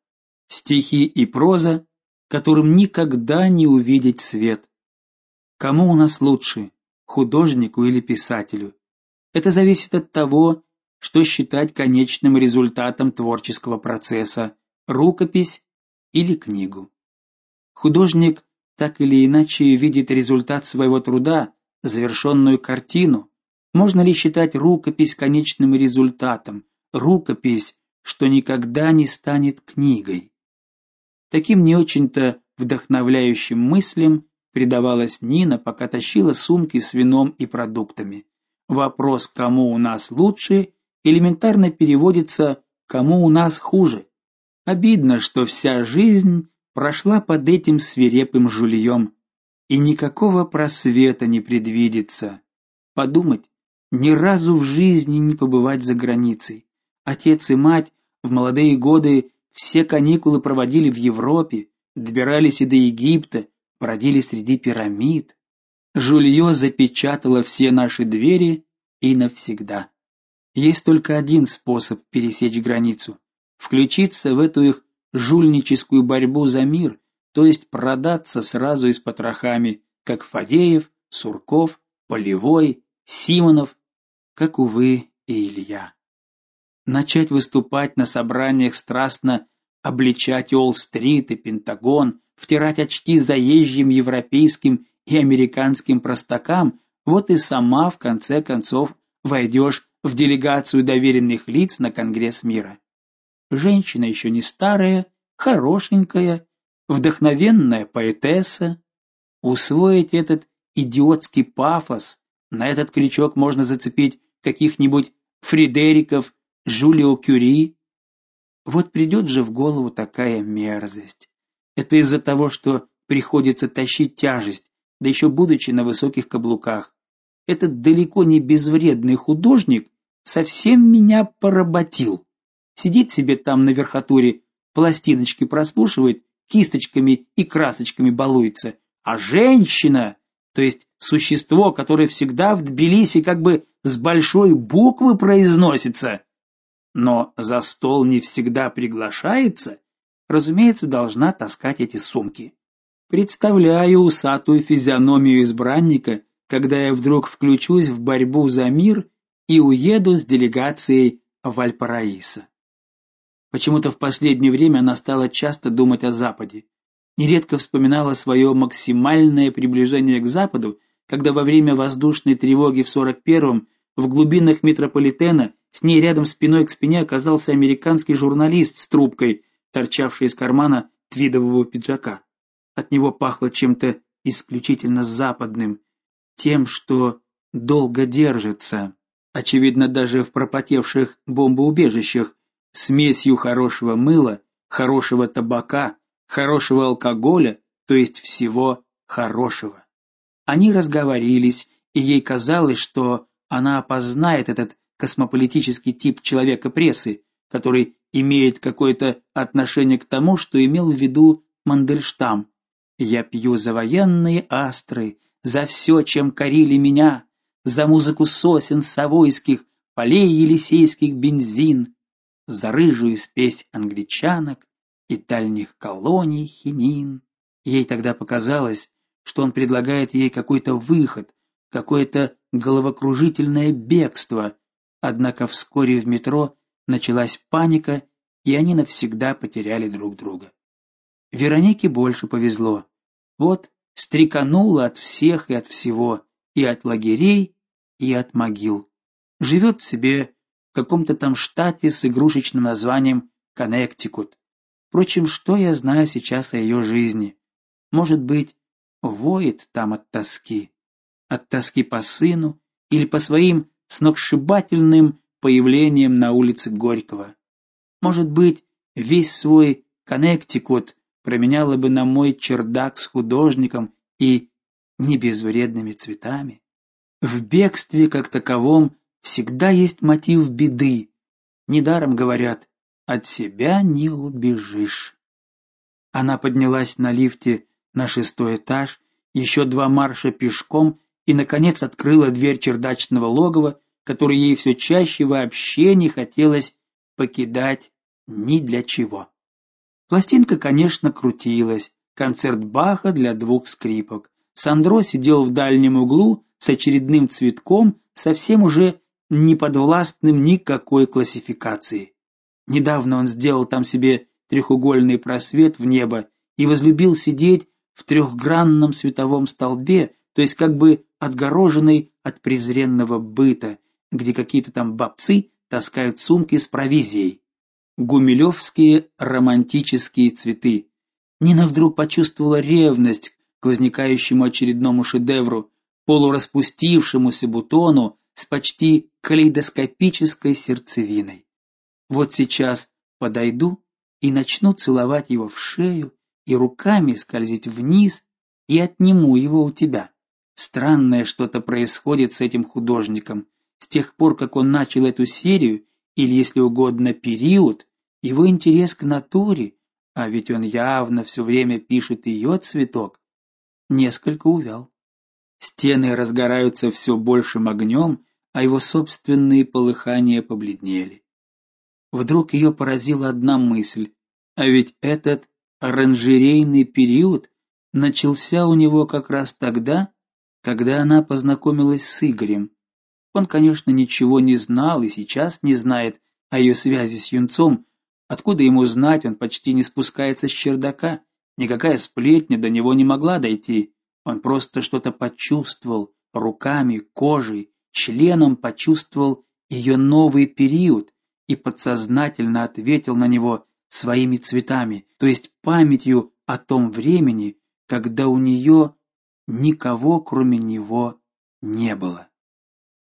Стихи и проза, которым никогда не увидеть свет. Кому у нас лучше, художнику или писателю? Это зависит от того, что считать конечным результатом творческого процесса: рукопись или книгу. Художник так или иначе видит результат своего труда, завершенную картину, можно ли считать рукопись конечным результатом, рукопись, что никогда не станет книгой? Таким не очень-то вдохновляющим мыслям предавалась Нина, пока тащила сумки с вином и продуктами. Вопрос, кому у нас лучше, элементарно переводится кому у нас хуже. Обидно, что вся жизнь прошла под этим свирепым жульем, и никакого просвета не предвидится. Подумать, ни разу в жизни не побывать за границей. Отец и мать в молодые годы все каникулы проводили в Европе, добирались и до Египта, бродили среди пирамид. Жулье запечатало все наши двери и навсегда. Есть только один способ пересечь границу включиться в эту их жульническую борьбу за мир, то есть продаться сразу и с потрохами, как Фадеев, Сурков, Полевой, Симонов, как увы и Илья. Начать выступать на собраниях страстно обличать Уолл-стрит и Пентагон, втирать очки заезжим европейским и американским простакам, вот и сама в конце концов войдешь в делегацию доверенных лиц на Конгресс мира. Женщина еще не старая, хорошенькая, вдохновенная поэтесса. Усвоить этот идиотский пафос на этот крючок можно зацепить каких-нибудь Фридериков, Жулио Кюри. Вот придет же в голову такая мерзость. Это из-за того, что приходится тащить тяжесть, да еще будучи на высоких каблуках. Этот далеко не безвредный художник совсем меня поработил. Сидит себе там на верхотуре, пластиночки прослушивает, кисточками и красочками балуется. А женщина то есть существо, которое всегда в Тбилиси как бы с большой буквы произносится, но за стол не всегда приглашается, разумеется, должна таскать эти сумки. Представляю усатую физиономию избранника, когда я вдруг включусь в борьбу за мир и уеду с делегацией в Вальпараисо. Почему-то в последнее время она стала часто думать о Западе. Нередко вспоминала свое максимальное приближение к Западу, когда во время воздушной тревоги в 41-м в глубинах метрополитена с ней рядом спиной к спине оказался американский журналист с трубкой, торчавшей из кармана твидового пиджака. От него пахло чем-то исключительно западным, тем, что долго держится. Очевидно, даже в пропотевших бомбоубежищах смесью хорошего мыла, хорошего табака, хорошего алкоголя, то есть всего хорошего. Они разговорились, и ей казалось, что она опознает этот космополитический тип человека прессы, который имеет какое-то отношение к тому, что имел в виду Мандельштам. Я пью за военные астры, за все, чем корили меня, за музыку сосен совойских, полей елисейских бензин, за рыжую спесь англичанок и дальних колоний хинин. Ей тогда показалось, что он предлагает ей какой-то выход, какое-то головокружительное бегство. Однако вскоре в метро началась паника, и они навсегда потеряли друг друга. Веронике больше повезло. Вот стреканула от всех и от всего, и от лагерей, и от могил. Живет в себе каком-то там штате с игрушечным названием Коннектикут. Впрочем, что я знаю сейчас о ее жизни? Может быть, воет там от тоски, от тоски по сыну или по своим сногсшибательным появлениям на улице Горького. Может быть, весь свой Коннектикут променяла бы на мой чердак с художником и небезвредными цветами. В бегстве как таковом всегда есть мотив беды. Недаром говорят: от себя не убежишь. Она поднялась на лифте на шестой этаж, еще два марша пешком и наконец открыла дверь чердачного логова, который ей все чаще вообще не хотелось покидать ни для чего. Пластинка, конечно, крутилась. Концерт Баха для двух скрипок. Сандро сидел в дальнем углу с очередным цветком, совсем уже не подвластным никакой классификации. Недавно он сделал там себе трехугольный просвет в небо и возлюбил сидеть в трехгранном световом столбе, то есть как бы отгороженный от презренного быта, где какие-то там бабцы таскают сумки с провизией. Гумилевские романтические цветы. Нина вдруг почувствовала ревность к возникающему очередному шедевру, полураспустившемуся бутону с почти калейдоскопической сердцевиной. Вот сейчас подойду и начну целовать его в шею, и руками скользить вниз и отниму его у тебя. Странное что-то происходит с этим художником. С тех пор, как он начал эту серию, или, если угодно, период, его интерес к натуре, а ведь он явно все время пишет ее цветок, несколько увял. Стены разгораются все большим огнем, а его собственные полыхания побледнели. Вдруг ее поразила одна мысль: а ведь этот оранжерейный период начался у него как раз тогда, когда она познакомилась с Игорем. Он, конечно, ничего не знал и сейчас не знает о ее связи с юнцом. Откуда ему знать, он почти не спускается с чердака. Никакая сплетня до него не могла дойти. Он просто что-то почувствовал руками, кожей, членом почувствовал ее новый период и подсознательно ответил на него своими цветами, то есть памятью о том времени, когда у нее никого, кроме него, не было.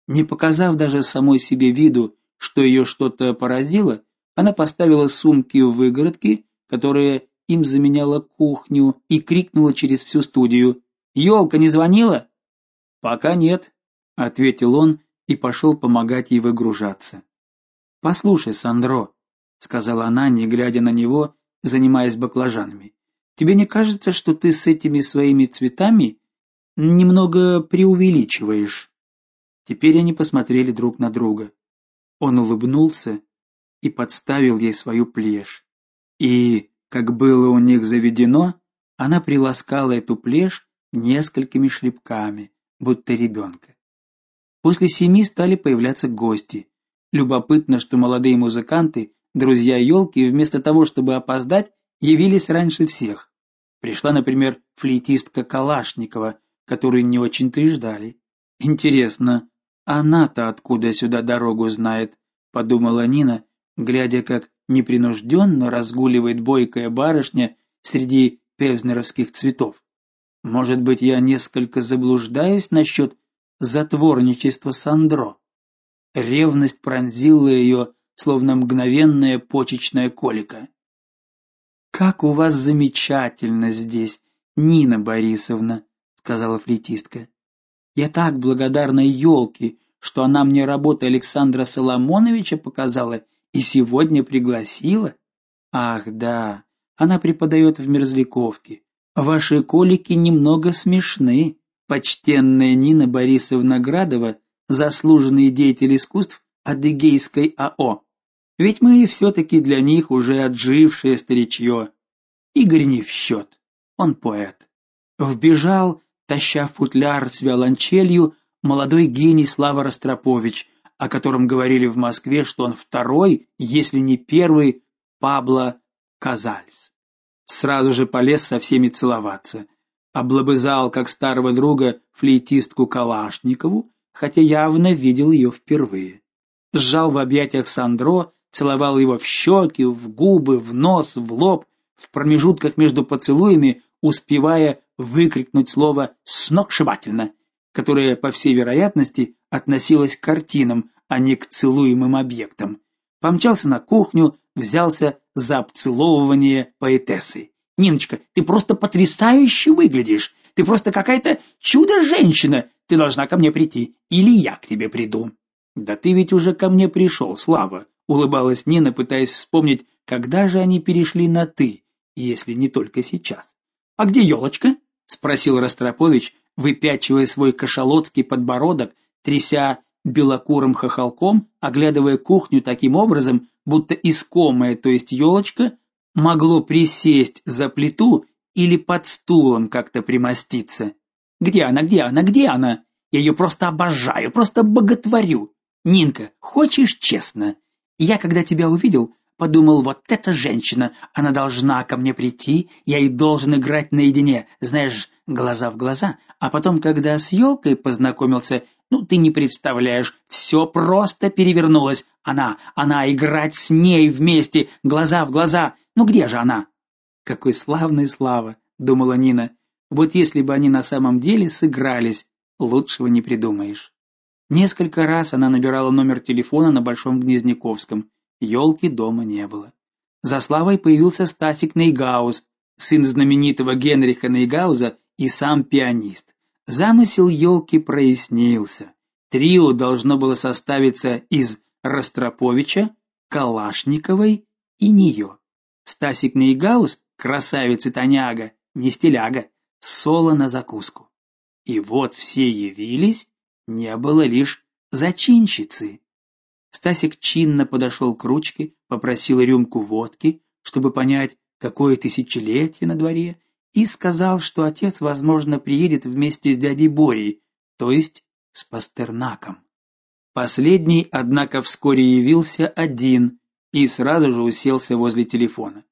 Не показав даже самой себе виду, что ее что-то поразило, она поставила сумки в выгородки, которые им заменяла кухню, и крикнула через всю студию: "Ёлка не звонила?" "Пока нет", ответил он и пошел помогать ей выгружаться. "Послушай, Сандро", сказала она, не глядя на него, занимаясь баклажанами. Тебе не кажется, что ты с этими своими цветами немного преувеличиваешь? Теперь они посмотрели друг на друга. Он улыбнулся и подставил ей свою плешь. И как было у них заведено, она приласкала эту плешь несколькими шлепками, будто ребенка. После семи стали появляться гости. Любопытно, что молодые музыканты, друзья елки, вместо того, чтобы опоздать, явились раньше всех. Пришла, например, флейтистка Калашникова, которую не очень-то и ждали. Интересно, она-то откуда сюда дорогу знает, подумала Нина, глядя, как непринужденно разгуливает бойкая барышня среди певзнеровских цветов. Может быть, я несколько заблуждаюсь насчет затворничества Сандро. Ревность пронзила ее, словно мгновенная почечная колика. Как у вас замечательно здесь, Нина Борисовна, сказала флейтистка. Я так благодарна елке, что она мне работу Александра Соломоновича показала и сегодня пригласила. Ах, да, она преподает в Мерзляковке. Ваши колики немного смешны, почтенная Нина Борисовна Градова, заслуженный деятель искусств Адыгейской АО. Ведь мы все таки для них уже отжившее старичье. Игорь не в счет. Он поэт. Вбежал, таща футляр с виолончелью, молодой гений Слава Ростропович, о котором говорили в Москве, что он второй, если не первый, Пабло Казальс. Сразу же полез со всеми целоваться облобызал как старого друга флейтистку Калашникову, хотя явно видел ее впервые. Сжал в объятиях Сандро, целовал его в щеки, в губы, в нос, в лоб, в промежутках между поцелуями, успевая выкрикнуть слово сногсшибательно, которое, по всей вероятности, относилось к картинам, а не к целуемым объектам. Помчался на кухню, взялся за обцеловывание поэтессы. Ниночка, ты просто потрясающе выглядишь. Ты просто какая-то чудо-женщина. Ты должна ко мне прийти, или я к тебе приду. Да ты ведь уже ко мне пришел, Слава, улыбалась Нина, пытаясь вспомнить, когда же они перешли на ты, если не только сейчас. А где елочка? спросил Ростропович, выпячивая свой кашалотский подбородок, тряся белокурым хохолком, оглядывая кухню таким образом, будто искомая, то есть елочка, могло присесть за плиту или под стулом как-то примоститься. Где она? Где она? Где она? Я ее просто обожаю, просто боготворю. Нинка, хочешь честно? Я когда тебя увидел, подумал: вот эта женщина, она должна ко мне прийти, я и должен играть наедине, знаешь, глаза в глаза. А потом, когда с елкой познакомился, ну ты не представляешь, все просто перевернулось. Она, она играть с ней вместе, глаза в глаза. Ну где же она? Какой славный Слава, думала Нина. Вот если бы они на самом деле сыгрались, лучшего не придумаешь. Несколько раз она набирала номер телефона на Большом Гнезняковском. Ёлки дома не было. За Славой появился Стасик Нейгаус, сын знаменитого Генриха Нейгауза и сам пианист. Замысел ёлки прояснился. Трио должно было составиться из Ростроповича, Калашниковой и нее. Стасик Нейгаус, красавец и тоняга, не стиляга, соло на закуску. И вот все явились, не было лишь зачинщицы. Стасик чинно подошел к ручке, попросил рюмку водки, чтобы понять, какое тысячелетие на дворе, и сказал, что отец, возможно, приедет вместе с дядей Борей, то есть с Пастернаком. Последний, однако, вскоре явился один, и сразу же уселся возле телефона.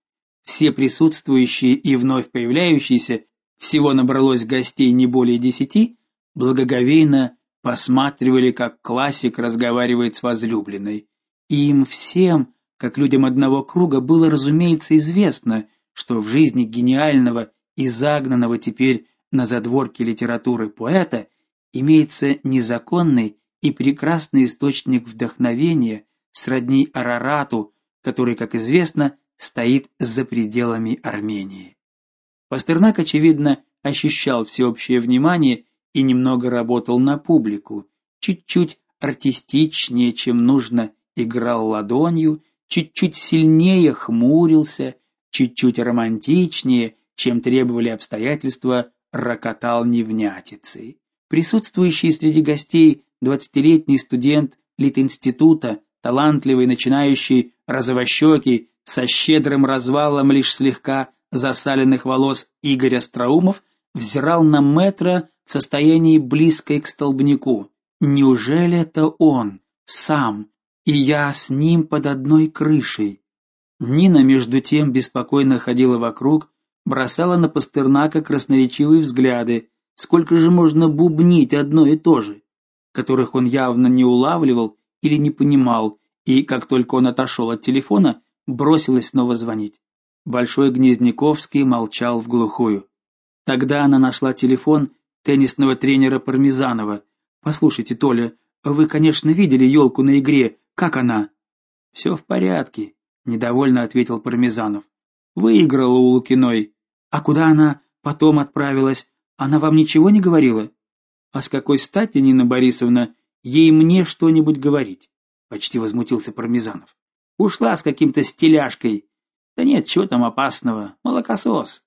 Все присутствующие и вновь появляющиеся, всего набралось гостей не более десяти, благоговейно посматривали, как классик разговаривает с возлюбленной. И им всем, как людям одного круга, было, разумеется, известно, что в жизни гениального и загнанного теперь на задворки литературы поэта имеется незаконный и прекрасный источник вдохновения, сродни Арарату, который, как известно, стоит за пределами Армении. Пастернак очевидно ощущал всеобщее внимание и немного работал на публику, чуть-чуть артистичнее, чем нужно, играл ладонью, чуть-чуть сильнее хмурился, чуть-чуть романтичнее, чем требовали обстоятельства, рокотал невнятицей. Присутствующий среди гостей двадцатилетний студент Литинститута талантливый начинающий розовощёкий со щедрым развалом лишь слегка засаленных волос Игорь Остроумов взирал на метра в состоянии близкой к столбнику. Неужели это он сам, и я с ним под одной крышей? Нина между тем беспокойно ходила вокруг, бросала на Пастернака красноречивые взгляды. Сколько же можно бубнить одно и то же, которых он явно не улавливал или не понимал, и как только он отошел от телефона, бросилась снова звонить. Большой Гнезняковский молчал в глухую. Тогда она нашла телефон теннисного тренера Пармезанова. Послушайте, Толя, вы, конечно, видели елку на игре. Как она? «Все в порядке, недовольно ответил Пармезанов. Выиграла у Лукиной. А куда она потом отправилась? Она вам ничего не говорила? А с какой стати, Нина Борисовна, ей мне что-нибудь говорить? Почти возмутился Пармезанов. Ушла с каким-то стеляшкой. Да нет, чего там опасного? Молокосос.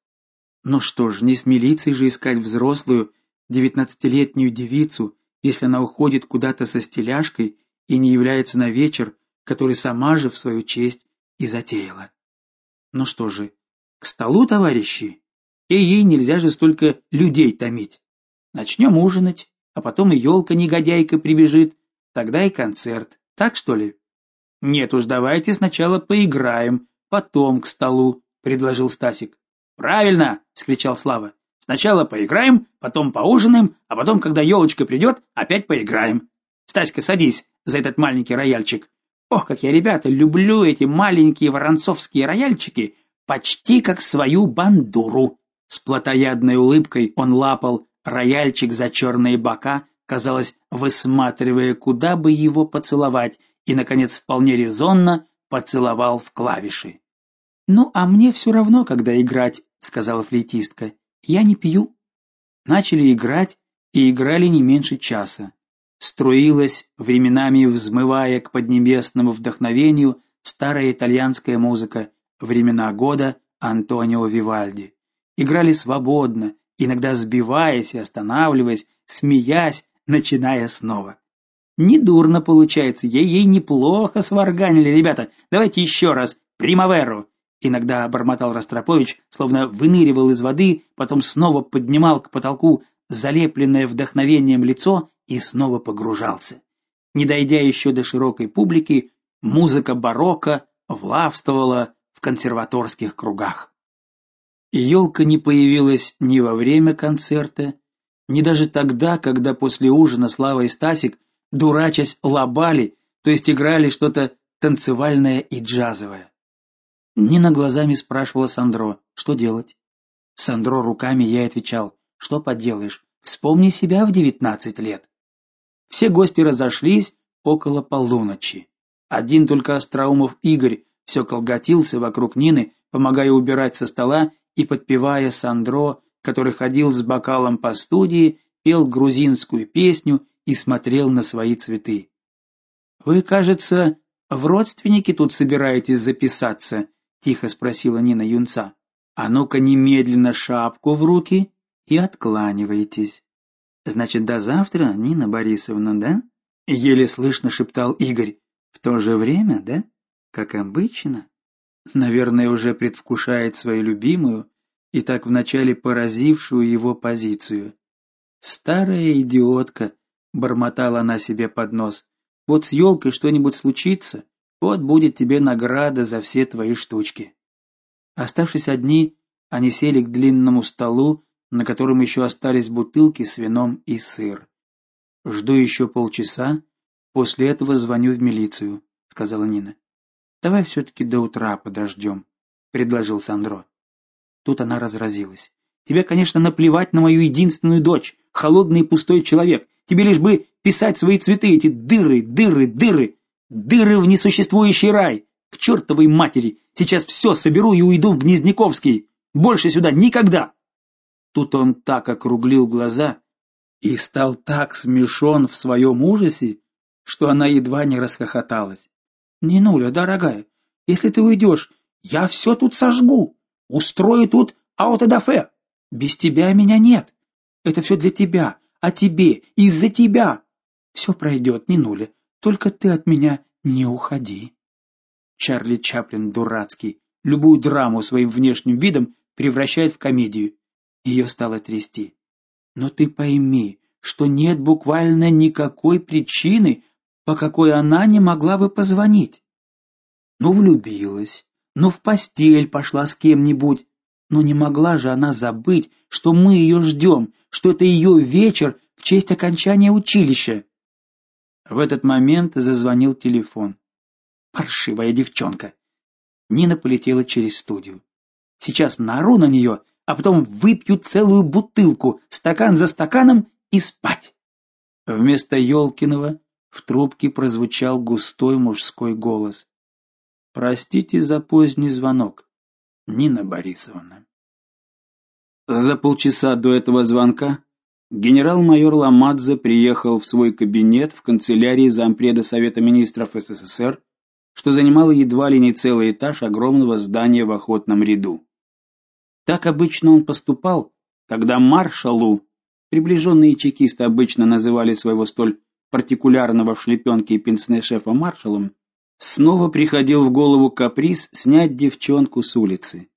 Ну что ж, не с милицией же искать взрослую девятнадцатилетнюю девицу, если она уходит куда-то со стеляшкой и не является на вечер, который сама же в свою честь и затеяла. Ну что же, к столу, товарищи? И ей нельзя же столько людей томить. Начнем ужинать, а потом и елка негодяйка прибежит, тогда и концерт. Так что ли? Нет уж, давайте сначала поиграем, потом к столу, предложил Стасик. Правильно, вскричал Слава. Сначала поиграем, потом поужинаем, а потом, когда елочка придет, опять поиграем. Стаська, садись за этот маленький рояльчик. Ох, как я, ребята, люблю эти маленькие воронцовские рояльчики, почти как свою бандуру. С плотоядной улыбкой он лапал рояльчик за черные бока, казалось, высматривая, куда бы его поцеловать, и наконец вполне резонно поцеловал в клавиши. Ну, а мне все равно, когда играть, сказала флейтистка. Я не пью. Начали играть и играли не меньше часа. Струилась, временами взмывая к поднебесному вдохновению, старая итальянская музыка времена года Антонио Вивальди. Играли свободно, иногда сбиваясь и останавливаясь, смеясь, начиная снова. Недурно получается, ей-ей неплохо сварганили, ребята. Давайте еще раз, примаверу. Иногда бормотал Ростропович, словно выныривал из воды, потом снова поднимал к потолку залепленное вдохновением лицо и снова погружался. Не дойдя еще до широкой публики, музыка барокко влавствовала в консерваторских кругах. Елка не появилась ни во время концерта, ни даже тогда, когда после ужина Слава и Стасик, дурачась, лабали, то есть играли что-то танцевальное и джазовое. Нина глазами спрашивала Сандро, что делать. Сандро руками ей отвечал, что поделаешь, вспомни себя в девятнадцать лет. Все гости разошлись около полуночи. Один только Остроумов Игорь все колготился вокруг Нины, помогая убирать со стола и подпевая Сандро, который ходил с бокалом по студии, пел грузинскую песню и смотрел на свои цветы. Вы, кажется, в родственники тут собираетесь записаться, тихо спросила Нина юнца. А ну-ка немедленно шапку в руки и откланивайтесь. Значит, до завтра, Нина Борисовна, да? еле слышно шептал Игорь. В то же время, да? Как обычно. Наверное, уже предвкушает свою любимую и так вначале поразившую его позицию. Старая идиотка, бормотала она себе под нос. Вот с елкой что-нибудь случится, вот будет тебе награда за все твои штучки. Оставшись одни, они сели к длинному столу, на котором еще остались бутылки с вином и сыр. Жду еще полчаса, после этого звоню в милицию, сказала Нина. Давай все таки до утра подождем», — предложил Сандро. Тут она разразилась. Тебе, конечно, наплевать на мою единственную дочь, холодный и пустой человек. Тебе лишь бы писать свои цветы, эти дыры, дыры, дыры. Дыры в несуществующий рай. К чертовой матери. Сейчас все соберу и уйду в Гнезняковский. Больше сюда никогда. Тут он так округлил глаза и стал так смешон в своем ужасе, что она едва не расхохоталась. Не нуля, дорогая, если ты уйдешь, я все тут сожгу. Устрою тут аутодафе. Без тебя меня нет. Это все для тебя, а тебе, из-за тебя. Все пройдет, не нуля. Только ты от меня не уходи. Чарли Чаплин дурацкий, любую драму своим внешним видом превращает в комедию. Ее стало трясти. Но ты пойми, что нет буквально никакой причины, по какой она не могла бы позвонить. Ну влюбилась, ну в постель пошла с кем-нибудь, но не могла же она забыть, что мы ее ждем, что это ее вечер в честь окончания училища. В этот момент зазвонил телефон. Паршивая девчонка. Нина полетела через студию. Сейчас нару на нее, а потом выпью целую бутылку, стакан за стаканом и спать. Вместо Ёлкиного в трубке прозвучал густой мужской голос. Простите за поздний звонок, Нина Борисовна. За полчаса до этого звонка генерал-майор Ламадзе приехал в свой кабинет в канцелярии зампреда Совета министров СССР, что занимало едва ли не целый этаж огромного здания в охотном ряду. Так обычно он поступал, когда маршалу, приближенные чекисты обычно называли своего столь партикулярного в шлепенке и пенсне шефа маршалом, снова приходил в голову каприз снять девчонку с улицы.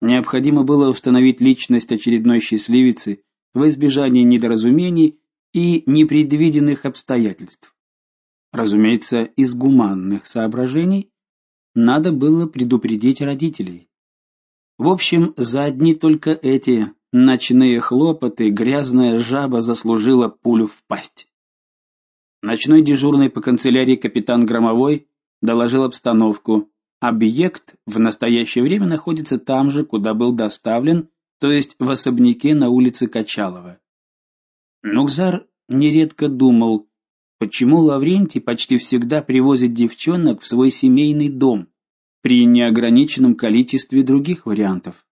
Необходимо было установить личность очередной счастливицы в избежание недоразумений и непредвиденных обстоятельств. Разумеется, из гуманных соображений надо было предупредить родителей. В общем, за одни только эти ночные хлопоты грязная жаба заслужила пулю в пасть. Ночной дежурный по канцелярии капитан Громовой доложил обстановку, Объект в настоящее время находится там же, куда был доставлен, то есть в особняке на улице Качалова. Нукзар нередко думал, почему Лаврентий почти всегда привозит девчонок в свой семейный дом при неограниченном количестве других вариантов.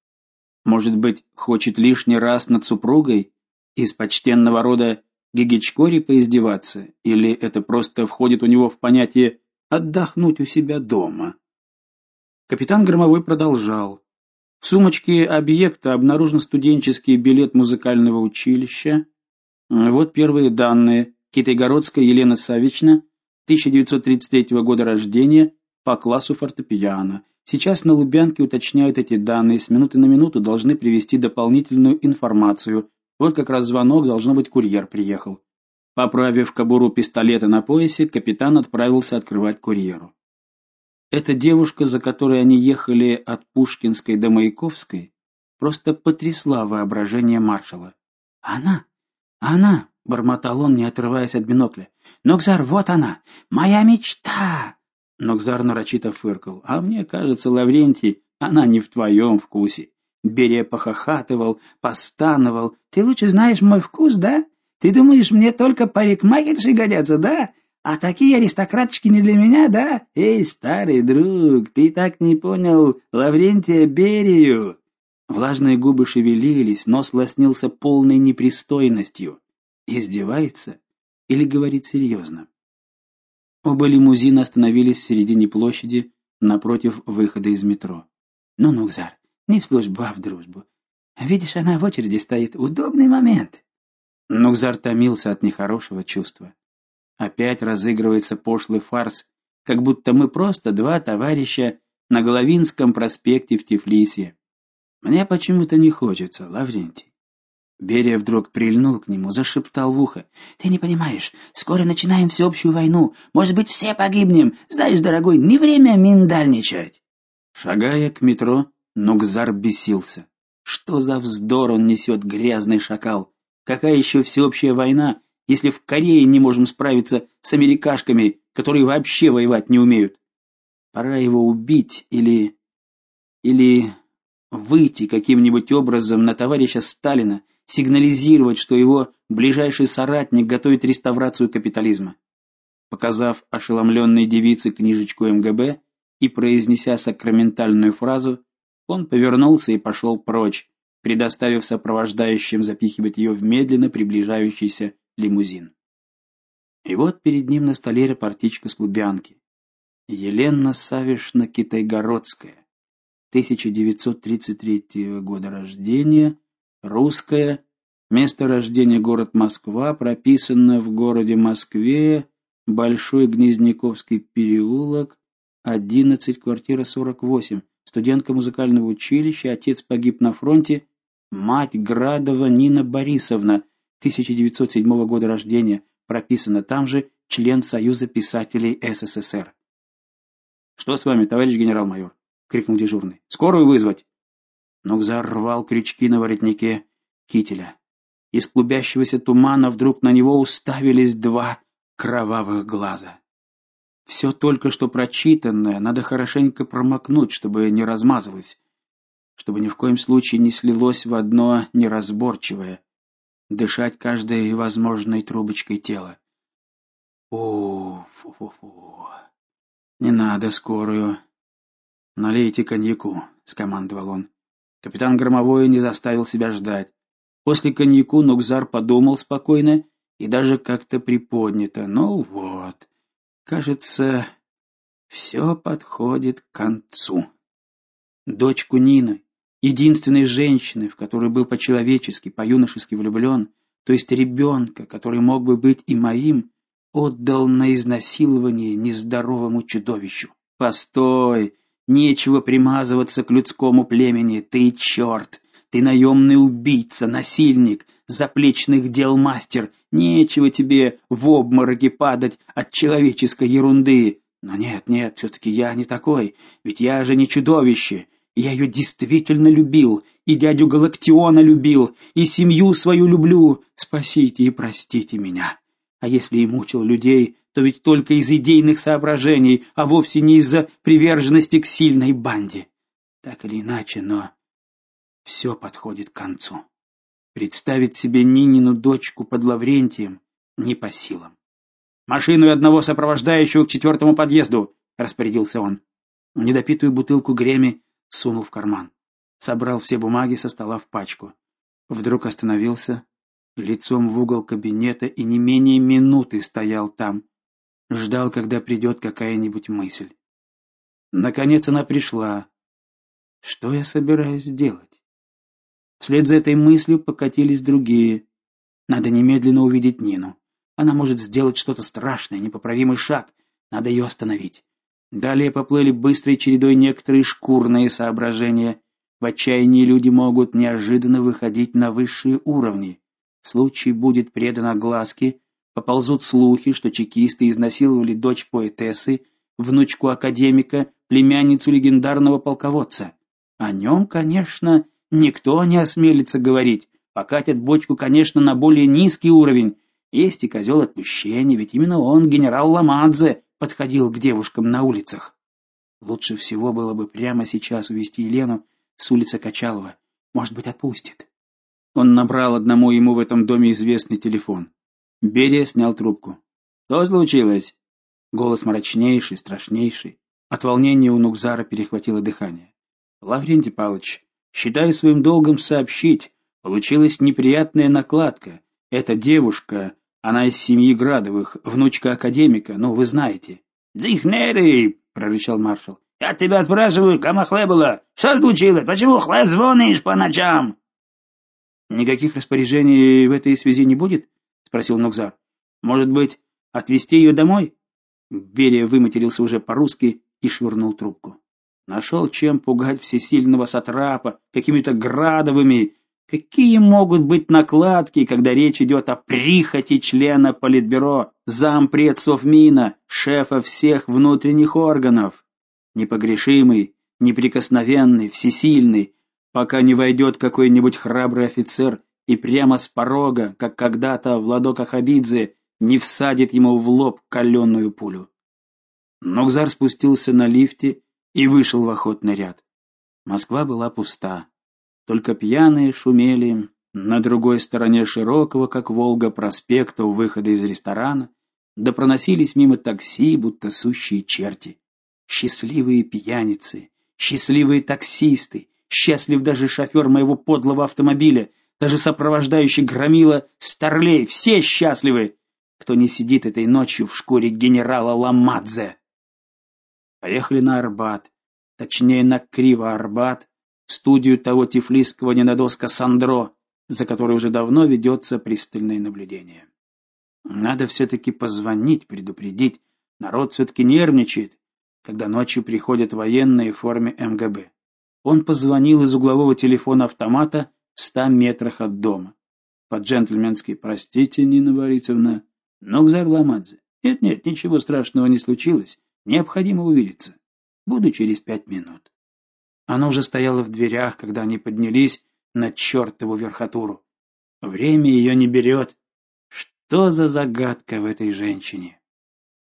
Может быть, хочет лишний раз над супругой из почтенного рода Гигичкори поиздеваться, или это просто входит у него в понятие отдохнуть у себя дома. Капитан Громовой продолжал. В сумочке объекта обнаружен студенческий билет музыкального училища. Вот первые данные. Китайгородская Елена Савична, 1933 года рождения, по классу фортепиано. Сейчас на Лубянке уточняют эти данные, с минуты на минуту должны привести дополнительную информацию. Вот как раз звонок, должно быть, курьер приехал. Поправив кобуру пистолета на поясе, капитан отправился открывать курьеру. Эта девушка, за которой они ехали от Пушкинской до Маяковской, просто потрясла воображение маршала. Она, она, бормотал он, не отрываясь от бинокля. Нокзар, вот она, моя мечта. Нокзар нарочито фыркал. А мне кажется, Лаврентий, она не в твоем вкусе. Берия похохатывал, постановал. Ты лучше знаешь мой вкус, да? Ты думаешь, мне только парикмахерши годятся, да? А такие аристократочки не для меня, да? Эй, старый друг, ты так не понял Лаврентия Берию. Влажные губы шевелились, нос лоснился полной непристойностью. Издевается или говорит серьезно? Оба лимузина остановились в середине площади напротив выхода из метро. Ну, Нукзар, не в службу, а в дружбу. Видишь, она в очереди стоит. Удобный момент. Нукзар томился от нехорошего чувства. Опять разыгрывается пошлый фарс, как будто мы просто два товарища на Головинском проспекте в Тифлисе. Мне почему-то не хочется, Лаврентий. Берия вдруг прильнул к нему, зашептал в ухо: "Ты не понимаешь, скоро начинаем всеобщую войну. Может быть, все погибнем. Знаешь, дорогой, не время миндальничать". Шагая к метро, Нукзар бесился. Что за вздор он несет, грязный шакал? Какая еще всеобщая война, если в Корее не можем справиться с америкашками, которые вообще воевать не умеют? Пора его убить или или выйти каким-нибудь образом на товарища Сталина, сигнализировать, что его ближайший соратник готовит реставрацию капитализма. Показав ошеломленной девице книжечку МГБ и произнеся сакраментальную фразу, он повернулся и пошел прочь, предоставив сопровождающим запихивать ее в медленно приближающийся лимузин. И вот перед ним на столе рапортичка с Лубянки. Елена Савишна Китайгородская, 1933 года рождения, русская, место рождения город Москва, прописано в городе Москве, Большой Гнезняковский переулок, 11, квартира 48. Студентка музыкального училища, отец погиб на фронте, мать Градова Нина Борисовна, 1907 года рождения, прописана там же, член Союза писателей СССР. Что с вами, товарищ генерал-майор? крикнул дежурный. Скорую вызвать. Нокзар рвал крючки на воротнике кителя. Из клубящегося тумана вдруг на него уставились два кровавых глаза. Все только что прочитанное надо хорошенько промокнуть, чтобы не размазалось, чтобы ни в коем случае не слилось в одно неразборчивое, дышать каждой возможной трубочкой тела. О, фу-фу-фу. Не надо скорую. Налейте коньяку, скомандовал он. Капитан Громовой не заставил себя ждать. После коньяку Нукзар подумал спокойно и даже как-то приподнято. Ну вот. Кажется, все подходит к концу. Дочку Нины, единственной женщины, в которую был по-человечески, по-юношески влюблен, то есть ребенка, который мог бы быть и моим, отдал на изнасилование нездоровому чудовищу. Постой, нечего примазываться к людскому племени, ты черт! Ты наемный убийца, насильник, заплечных дел мастер. Нечего тебе в обмороки падать от человеческой ерунды. Но нет, нет, все таки я не такой, ведь я же не чудовище. Я ее действительно любил, и дядю Галактиона любил, и семью свою люблю. Спасите и простите меня. А если и мучил людей, то ведь только из идейных соображений, а вовсе не из-за приверженности к сильной банде. Так или иначе, но все подходит к концу. Представить себе Нинину дочку под Лаврентием не по силам. Машину и одного сопровождающего к четвертому подъезду, распорядился он. Недопитую бутылку Греми сунул в карман. Собрал все бумаги со стола в пачку. Вдруг остановился, лицом в угол кабинета и не менее минуты стоял там, ждал, когда придет какая-нибудь мысль. Наконец она пришла. Что я собираюсь делать? Вслед за этой мыслью покатились другие. Надо немедленно увидеть Нину. Она может сделать что-то страшное, непоправимый шаг. Надо ее остановить. Далее поплыли быстрой чередой некоторые шкурные соображения. В отчаянии люди могут неожиданно выходить на высшие уровни. Случай будет предан огласке, поползут слухи, что чекисты изнасиловали дочь поэтессы, внучку академика, племянницу легендарного полководца. О нем, конечно, Никто не осмелится говорить. Покатят бочку, конечно, на более низкий уровень. Есть и козел отпущения, ведь именно он, генерал Ламадзе, подходил к девушкам на улицах. Лучше всего было бы прямо сейчас увести Елену с улицы Качалова. Может быть, отпустит. Он набрал одному ему в этом доме известный телефон. Берия снял трубку. Что случилось? Голос мрачнейший, страшнейший. От волнения у Нукзара перехватило дыхание. Лаврентий Павлович, Считаю своим долгом сообщить, получилась неприятная накладка. Эта девушка, она из семьи Градовых, внучка академика, ну, вы знаете. "Дзихнери", прорычал маршал. "Я тебя спрашиваю, кому хлебало? Что случилось? Почему хлеб звонишь по ночам?" Никаких распоряжений в этой связи не будет? спросил Нокзар. Может быть, отвезти ее домой? Берия выматерился уже по-русски и швырнул трубку. Нашел чем пугать всесильного сатрапа какими-то градовыми. Какие могут быть накладки, когда речь идет о прихоти члена политбюро, зампред Совмина, шефа всех внутренних органов? Непогрешимый, неприкосновенный, всесильный, пока не войдет какой-нибудь храбрый офицер и прямо с порога, как когда-то Владока Хабидзе, не всадит ему в лоб каленую пулю. Нокзар спустился на лифте и вышел в охотный ряд. Москва была пуста. Только пьяные шумели на другой стороне широкого, как Волга, проспекта у выхода из ресторана, да проносились мимо такси, будто сущие черти. Счастливые пьяницы, счастливые таксисты, счастлив даже шофер моего подлого автомобиля, даже сопровождающий громила Старлей, все счастливы, кто не сидит этой ночью в шкуре генерала Ламадзе. Поехали на Арбат, точнее на Криво-Арбат, в студию того тифлисского ненадоска Сандро, за которой уже давно ведется пристальное наблюдение. Надо все таки позвонить, предупредить. Народ все таки нервничает. когда ночью приходят военные в форме МГБ. Он позвонил из углового телефона автомата в ста метрах от дома. По-джентльменски «Простите, Нина Борисовна, Нокзар Ламадзе. Нет-нет, ничего страшного не случилось. Необходимо увидеться. Буду через пять минут». Она уже стояла в дверях, когда они поднялись на чертову верхотуру. Время ее не берет. Что за загадка в этой женщине?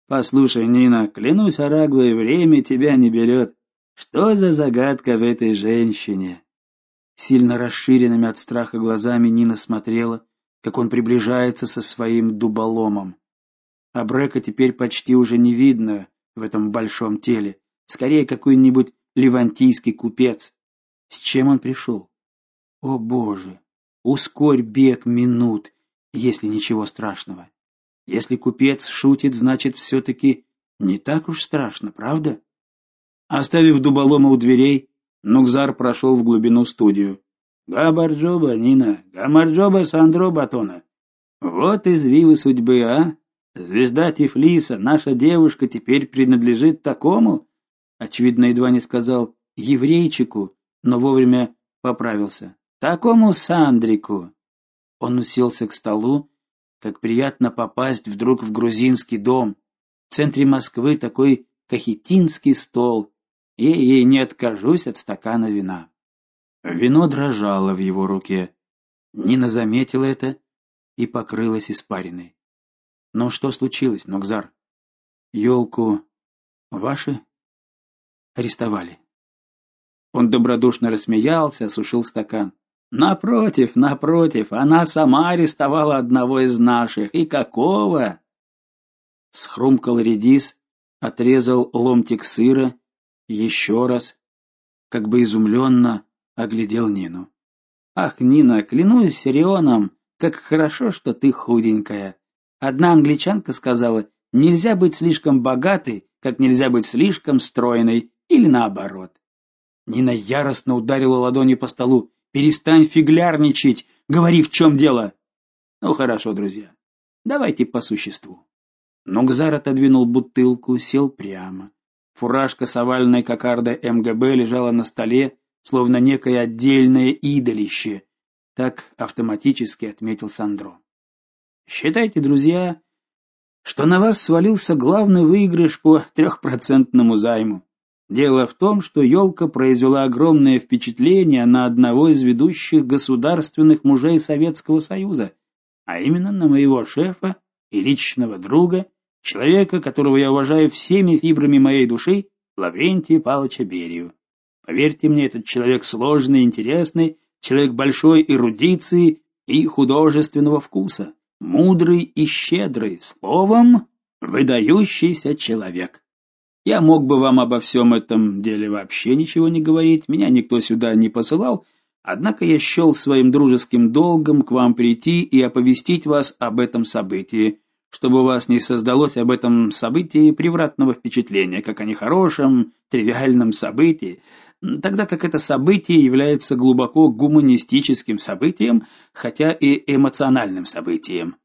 Послушай, Нина, клянусь Арагвой, время тебя не берет. Что за загадка в этой женщине? Сильно расширенными от страха глазами Нина смотрела, как он приближается со своим дуболомом. А Брека теперь почти уже не видно в этом большом теле, скорее какой-нибудь левантийский купец. С чем он пришел? О, боже, ускорь бег минут, если ничего страшного. Если купец шутит, значит, все таки не так уж страшно, правда? Оставив дуболома у дверей, Нукзар прошел в глубину студию. Габарджоба, Нина, Гамарджоба Сандро Батона. Вот извивы судьбы, а? Звезда Тифлиса, наша девушка теперь принадлежит такому? Очевидно, едва не сказал еврейчику, но вовремя поправился. Такому Сандрику. Он уселся к столу, как приятно попасть вдруг в грузинский дом. В центре Москвы такой кахетинский стол, и, и не откажусь от стакана вина. Вино дрожало в его руке. Нина заметила это и покрылась испариной. Но что случилось, Нокзар? Елку ваши арестовали. Он добродушно рассмеялся, осушил стакан. Напротив, напротив, она сама арестовала одного из наших. И какого? Схрумкал редис, отрезал ломтик сыра еще раз, как бы изумленно оглядел Нину. Ах, Нина, клянусь Сирионом, как хорошо, что ты худенькая. Одна англичанка сказала: "Нельзя быть слишком богатой, как нельзя быть слишком стройной, или наоборот". Нина яростно ударила ладонью по столу. "Перестань фиглярничать, говори, в чем дело". Ну хорошо, друзья. Давайте по существу. Нугзар отодвинул бутылку, сел прямо. Фуражка с овальной кокардой МГБ лежала на столе, словно некое отдельное идолище. Так автоматически отметил Сандро. Считайте, друзья, что на вас свалился главный выигрыш по трехпроцентному займу. Дело в том, что елка произвела огромное впечатление на одного из ведущих государственных мужей Советского Союза, а именно на моего шефа и личного друга человека, которого я уважаю всеми фибрами моей души, Лаврентия Павловича Берию. Поверьте мне, этот человек сложный, интересный, человек большой эрудиции и художественного вкуса, мудрый и щедрый, словом, выдающийся человек. Я мог бы вам обо всем этом деле вообще ничего не говорить, меня никто сюда не посылал, однако я счел своим дружеским долгом к вам прийти и оповестить вас об этом событии, чтобы у вас не создалось об этом событии превратного впечатления, как о нехорошем, тривиальном событии, тогда как это событие является глубоко гуманистическим событием, хотя и эмоциональным событием.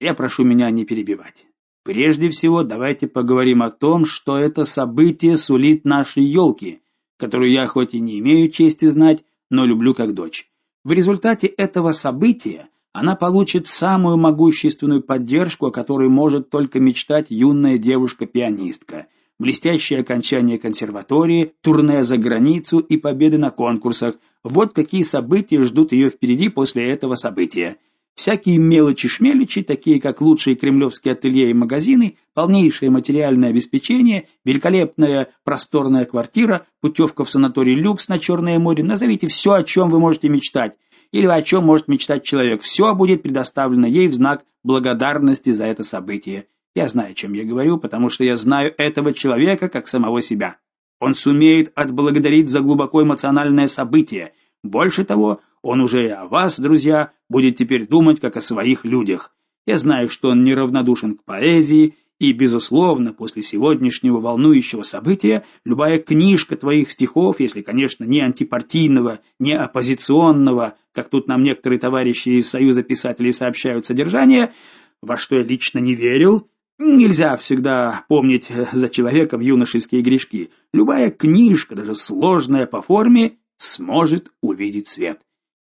Я прошу меня не перебивать. Прежде всего, давайте поговорим о том, что это событие сулит нашей елке, которую я хоть и не имею чести знать, но люблю как дочь. В результате этого события она получит самую могущественную поддержку, о которой может только мечтать юная девушка-пианистка. Блестящее окончание консерватории, турне за границу и победы на конкурсах. Вот какие события ждут ее впереди после этого события. Всякие мелочи-шмелечи, такие как лучшие кремлевские ателье и магазины, полнейшее материальное обеспечение, великолепная просторная квартира, путевка в санаторий люкс на Черное море, назовите все, о чем вы можете мечтать или о чем может мечтать человек. Все будет предоставлено ей в знак благодарности за это событие. Я знаю, о чем я говорю, потому что я знаю этого человека как самого себя. Он сумеет отблагодарить за глубоко эмоциональное событие. Больше того, он уже и о вас, друзья, будет теперь думать как о своих людях. Я знаю, что он неравнодушен к поэзии и, безусловно, после сегодняшнего волнующего события, любая книжка твоих стихов, если, конечно, не антипартийного, не оппозиционного, как тут нам некоторые товарищи из Союза писателей сообщают содержание, во что я лично не верил, Нельзя всегда помнить э, за человеком юношеские грешки. Любая книжка, даже сложная по форме, сможет увидеть свет.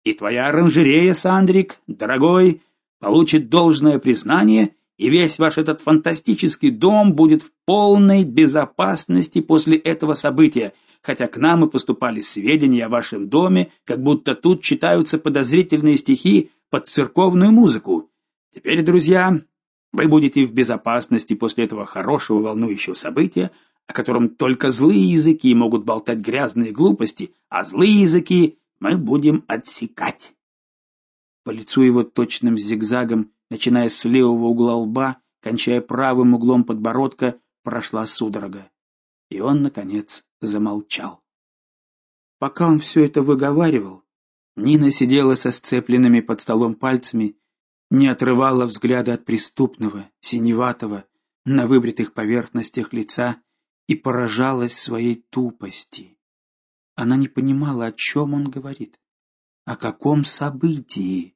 И твоя оранжерея, Сандрик, дорогой, получит должное признание, и весь ваш этот фантастический дом будет в полной безопасности после этого события, хотя к нам и поступали сведения о вашем доме, как будто тут читаются подозрительные стихи под церковную музыку. Теперь, друзья, вы будете в безопасности после этого хорошего волнующего события, о котором только злые языки могут болтать грязные глупости, а злые языки мы будем отсекать. По лицу его точным зигзагом, начиная с левого угла лба, кончая правым углом подбородка, прошла судорога. И он наконец замолчал. Пока он все это выговаривал, Нина сидела со сцепленными под столом пальцами не отрывала взгляда от преступного, синеватого, на выбритых поверхностях лица и поражалась своей тупости. Она не понимала, о чем он говорит, о каком событии.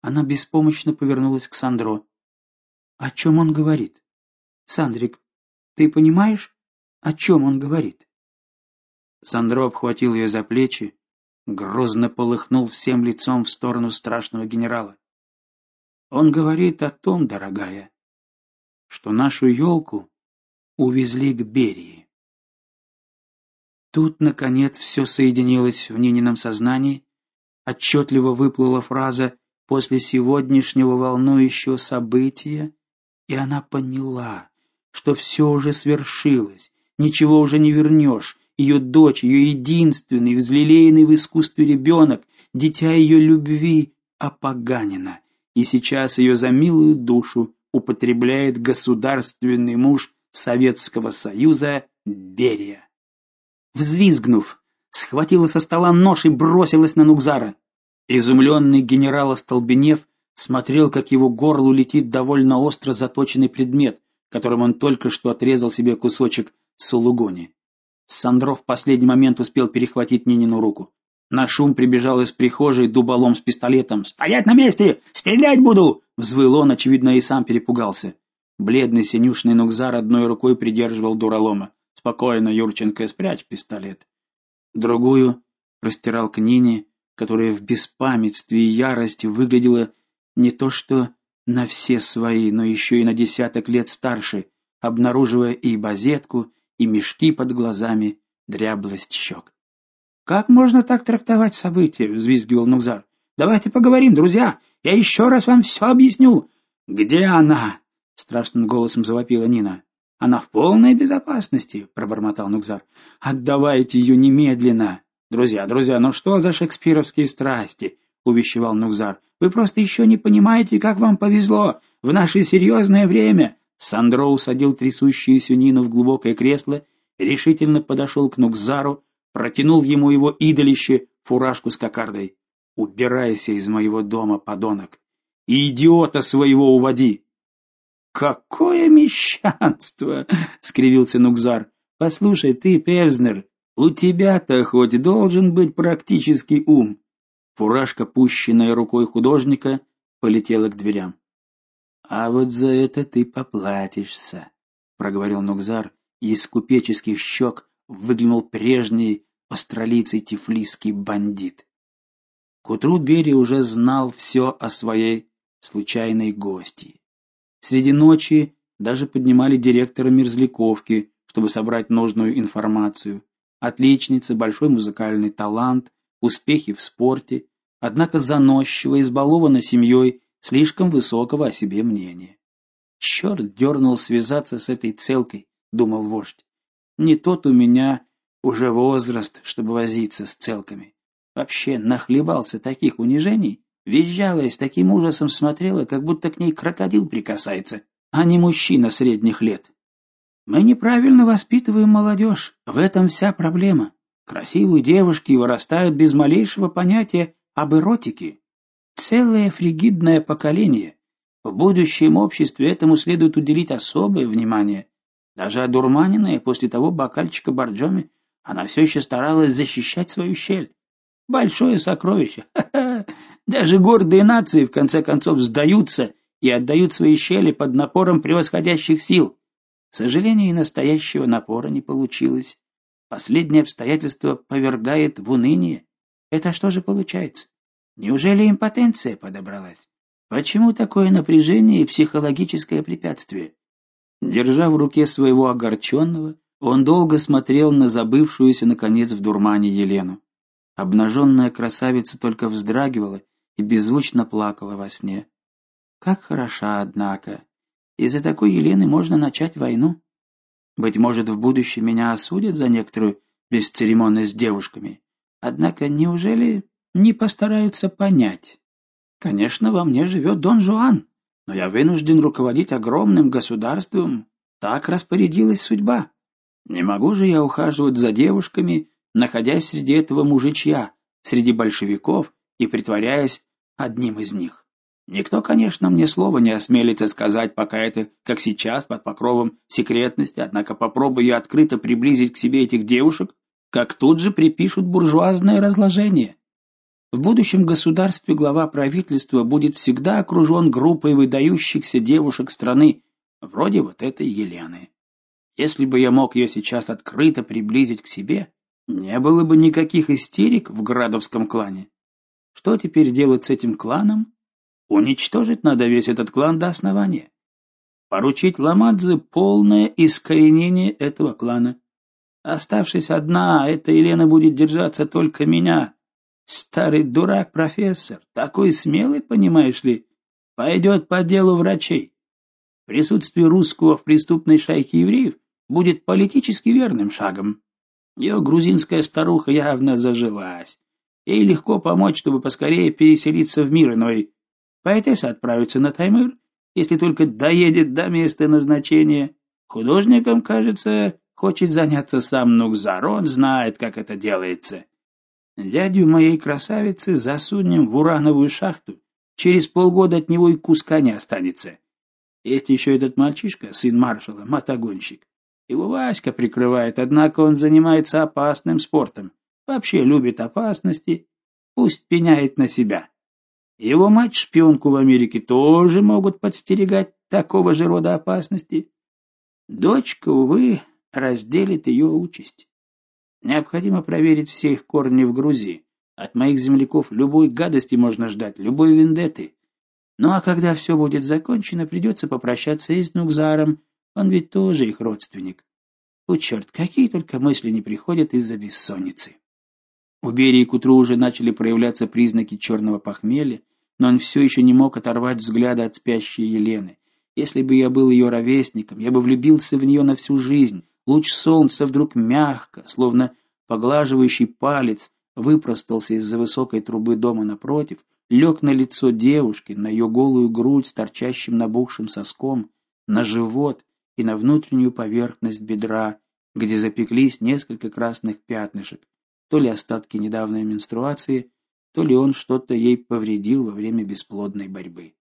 Она беспомощно повернулась к Сандро. О чем он говорит? Сандрик, ты понимаешь, о чем он говорит? Сандро обхватил ее за плечи, грозно полыхнул всем лицом в сторону страшного генерала. Он говорит о том, дорогая, что нашу елку увезли к Берии. Тут наконец все соединилось в Нинином сознании, отчетливо выплыла фраза после сегодняшнего волнующего события, и она поняла, что все уже свершилось, ничего уже не вернешь. Ее дочь, ее единственный, взлелеянный в искусстве ребенок, дитя ее любви опоганена и сейчас ее за милую душу употребляет государственный муж Советского Союза Берия. Взвизгнув, схватила со стола нож и бросилась на Нукзара. Изумленный генерал, остолбенев, смотрел, как его горлу летит довольно остро заточенный предмет, которым он только что отрезал себе кусочек сулугони. Сандров в последний момент успел перехватить Нинину руку. На шум прибежал из прихожей дуболом с пистолетом. "Стоять на месте! Стрелять буду!" взвыл он, очевидно, и сам перепугался. Бледный синюшный Нукзар одной рукой придерживал дуралома. "Спокойно, Юрченко, спрячь пистолет". Другую простирал к Нине, которая в беспамятстве и ярости выглядела не то что на все свои, но еще и на десяток лет старше, обнаруживая и базетку, и мешки под глазами, дряблость щек. Как можно так трактовать события, взвизгивал Нукзар. Давайте поговорим, друзья. Я еще раз вам все объясню. Где она? страшным голосом завопила Нина. Она в полной безопасности, пробормотал Нукзар. Отдавайте ее немедленно. Друзья, друзья, ну что за шекспировские страсти? увещевал Нукзар. Вы просто еще не понимаете, как вам повезло в наше серьезное время. Сандро усадил трясущуюся Нину в глубокое кресло, решительно подошел к Нукзару протянул ему его идолище фуражку с кокардой. Убирайся из моего дома, подонок, и идиота своего уводи. Какое мещанство, скривился Нукзар. Послушай ты, Певзнер, у тебя-то хоть должен быть практический ум. Фуражка, пущенная рукой художника, полетела к дверям. А вот за это ты поплатишься, проговорил Нукзар, и из купеческих щек выглянул прежний австралийцей тифлисский бандит. К утру Бери уже знал все о своей случайной гости. Среди ночи даже поднимали директора Мерзляковки, чтобы собрать нужную информацию. Отличница, большой музыкальный талант, успехи в спорте, однако заносчивая, избалована семьей, слишком высокого о себе мнения. Черт дернул связаться с этой целкой, думал вождь. Не тот у меня уже возраст, чтобы возиться с целками. Вообще нахлебался таких унижений, визжала и с таким ужасом смотрела, как будто к ней крокодил прикасается, а не мужчина средних лет. Мы неправильно воспитываем молодежь, в этом вся проблема. Красивые девушки вырастают без малейшего понятия об эротике. Целое фригидное поколение. В будущем обществе этому следует уделить особое внимание. Даже одурманенная после того бокальчика борджоми она все еще старалась защищать свою щель. Большое сокровище. Даже гордые нации в конце концов сдаются и отдают свои щели под напором превосходящих сил. К сожалению, и настоящего напора не получилось. Последнее обстоятельство повергает в уныние. Это что же получается? Неужели импотенция подобралась? Почему такое напряжение и психологическое препятствие? Держа в руке своего огорченного, он долго смотрел на забывшуюся наконец в дурмане Елену. Обнаженная красавица только вздрагивала и беззвучно плакала во сне. Как хороша, однако. Из-за такой Елены можно начать войну. Быть может, в будущем меня осудят за некоторую бесцеремонность с девушками. Однако неужели не постараются понять? Конечно, во мне живет Дон Жуан, но я вынужден руководить огромным государством. Так распорядилась судьба. Не могу же я ухаживать за девушками, находясь среди этого мужичья, среди большевиков и притворяясь одним из них. Никто, конечно, мне слова не осмелится сказать, пока это, как сейчас, под покровом секретности, однако попробую открыто приблизить к себе этих девушек, как тут же припишут буржуазное разложение. В будущем государстве глава правительства будет всегда окружен группой выдающихся девушек страны, вроде вот этой Елены. Если бы я мог ее сейчас открыто приблизить к себе, не было бы никаких истерик в Градовском клане. Что теперь делать с этим кланом? Уничтожить надо весь этот клан до основания. Поручить Ламадзе полное искоренение этого клана. Оставшись одна, эта Елена будет держаться только меня. Старый дурак профессор, такой смелый, понимаешь ли, пойдет по делу врачей. Присутствие русского в преступной шайке евреев будет политически верным шагом. Ее грузинская старуха явно зажилась. Ей легко помочь, чтобы поскорее переселиться в мир иной. Поэтесса отправится на Таймыр, если только доедет до места назначения. Художником, кажется, хочет заняться сам Нукзарон, знает, как это делается. Дядю моей красавицы засунем в урановую шахту. Через полгода от него и куска не останется. Есть еще этот мальчишка, сын маршала, мотогонщик. Его Васька прикрывает, однако он занимается опасным спортом. Вообще любит опасности. Пусть пеняет на себя. Его мать-шпионку в Америке тоже могут подстерегать такого же рода опасности. Дочка, увы, разделит ее участь. Необходимо проверить все их корни в Грузии. От моих земляков любой гадости можно ждать, любой вендетты. Ну а когда все будет закончено, придется попрощаться и с Нукзаром, он ведь тоже их родственник. О, черт, какие только мысли не приходят из-за бессонницы. У Берии к утру уже начали проявляться признаки черного похмелья, но он все еще не мог оторвать взгляда от спящей Елены. Если бы я был ее ровесником, я бы влюбился в нее на всю жизнь. Луч солнца вдруг мягко, словно поглаживающий палец, выпростался из-за высокой трубы дома напротив, лег на лицо девушки, на ее голую грудь с торчащим набухшим соском, на живот и на внутреннюю поверхность бедра, где запеклись несколько красных пятнышек, то ли остатки недавней менструации, то ли он что-то ей повредил во время бесплодной борьбы.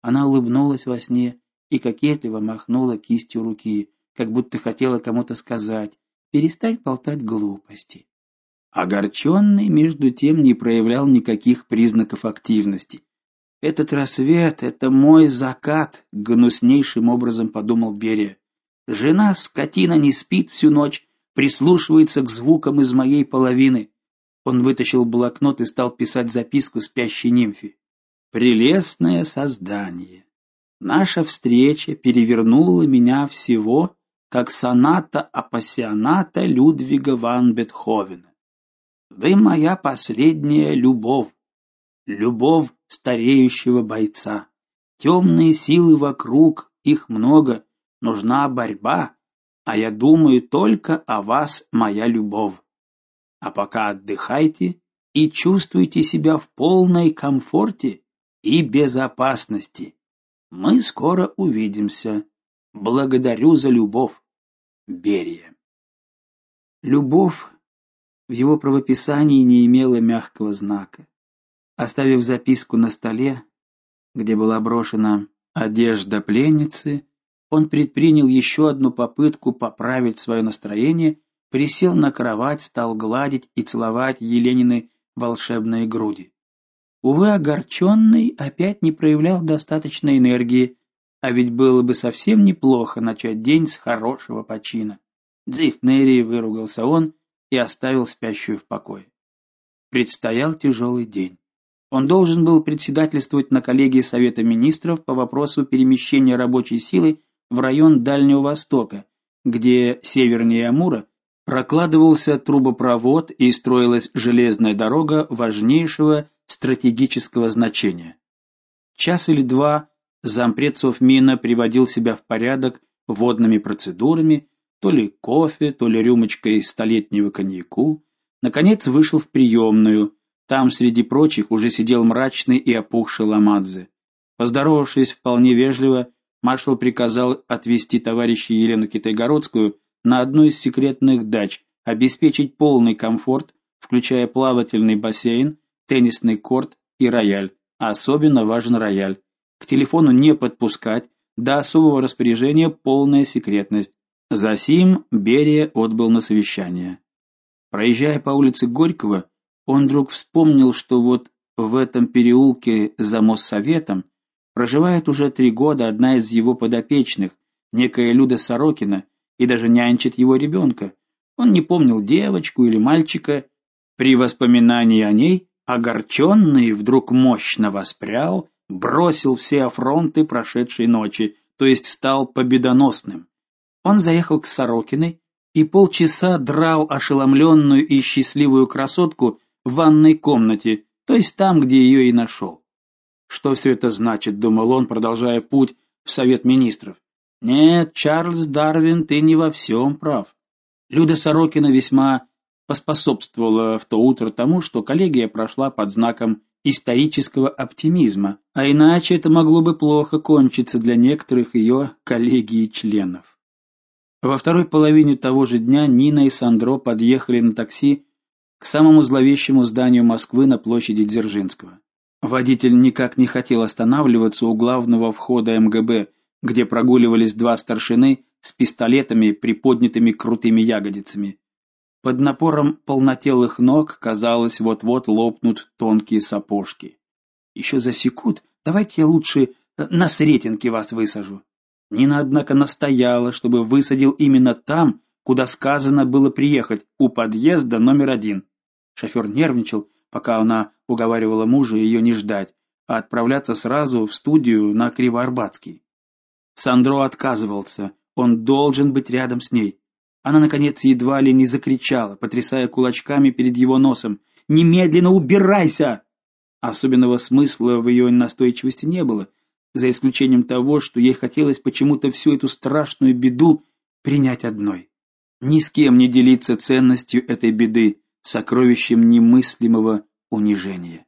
Она улыбнулась во сне и кокетливо махнула кистью руки, как будто хотела кому-то сказать: "Перестань болтать глупости". Огорченный между тем не проявлял никаких признаков активности. Этот рассвет это мой закат, гнуснейшим образом подумал Берия. Жена скотина не спит всю ночь, прислушивается к звукам из моей половины. Он вытащил блокнот и стал писать записку спящей нимфе. Прелестное создание. Наша встреча перевернула меня всего, как соната апассионата Людвига ван Бетховена. Вы моя последняя любовь, любовь стареющего бойца. Темные силы вокруг, их много, нужна борьба, а я думаю только о вас, моя любовь. А пока отдыхайте и чувствуйте себя в полной комфорте и безопасности. Мы скоро увидимся. Благодарю за любовь. Берия. Любовь в его правописании не имела мягкого знака. Оставив записку на столе, где была брошена одежда пленницы, он предпринял еще одну попытку поправить свое настроение, присел на кровать, стал гладить и целовать Еленины волшебные груди. Увы, огорченный опять не проявлял достаточной энергии, а ведь было бы совсем неплохо начать день с хорошего почина. Дзихнери выругался он и оставил спящую в покое. Предстоял тяжелый день. Он должен был председательствовать на коллегии Совета министров по вопросу перемещения рабочей силы в район Дальнего Востока, где севернее Амура прокладывался трубопровод и строилась железная дорога важнейшего стратегического значения. Час или два зампред Совмина приводил себя в порядок водными процедурами, то ли кофе, то ли рюмочкой столетнего коньяку, наконец вышел в приемную. Там среди прочих уже сидел мрачный и опухший Ламадзе. Поздоровавшись вполне вежливо, маршал приказал отвезти товарища Елену Китайгородскую на одну из секретных дач, обеспечить полный комфорт, включая плавательный бассейн, теннисный корт и рояль. А особенно важен рояль. К телефону не подпускать, до особого распоряжения полная секретность. Засим Берия отбыл на совещание. Проезжая по улице Горького, он вдруг вспомнил, что вот в этом переулке за Моссоветом проживает уже три года одна из его подопечных, некая Люда Сорокина, и даже нянчит его ребенка. Он не помнил девочку или мальчика. При воспоминании о ней огорченный вдруг мощно воспрял, бросил все афронты прошедшей ночи, то есть стал победоносным. Он заехал к Сорокиной и полчаса драл ошеломленную и счастливую красотку в ванной комнате, то есть там, где ее и нашел. Что все это значит, думал он, продолжая путь в Совет министров. Нет, Чарльз Дарвин, ты не во всем прав. Люда Сорокина весьма поспособствовала в то утро тому, что коллегия прошла под знаком исторического оптимизма, а иначе это могло бы плохо кончиться для некоторых ее коллегий членов. Во второй половине того же дня Нина и Сандро подъехали на такси к самому зловещему зданию Москвы на площади Дзержинского. Водитель никак не хотел останавливаться у главного входа МГБ, где прогуливались два старшины с пистолетами, приподнятыми крутыми ягодицами. Под напором полнотелых ног, казалось, вот-вот лопнут тонкие сапожки. «Еще засекут, давайте я лучше э, на Сретенке вас высажу. Нина однако настояла, чтобы высадил именно там, куда сказано было приехать, у подъезда номер один. Шофер нервничал, пока она уговаривала мужа ее не ждать, а отправляться сразу в студию на Кривоарбатский. Сандро отказывался. Он должен быть рядом с ней. Она наконец едва ли не закричала, потрясая кулачками перед его носом: "Немедленно убирайся!" Особенного смысла в ее настойчивости не было, за исключением того, что ей хотелось почему-то всю эту страшную беду принять одной. Ни с кем не делиться ценностью этой беды, сокровищем немыслимого унижения.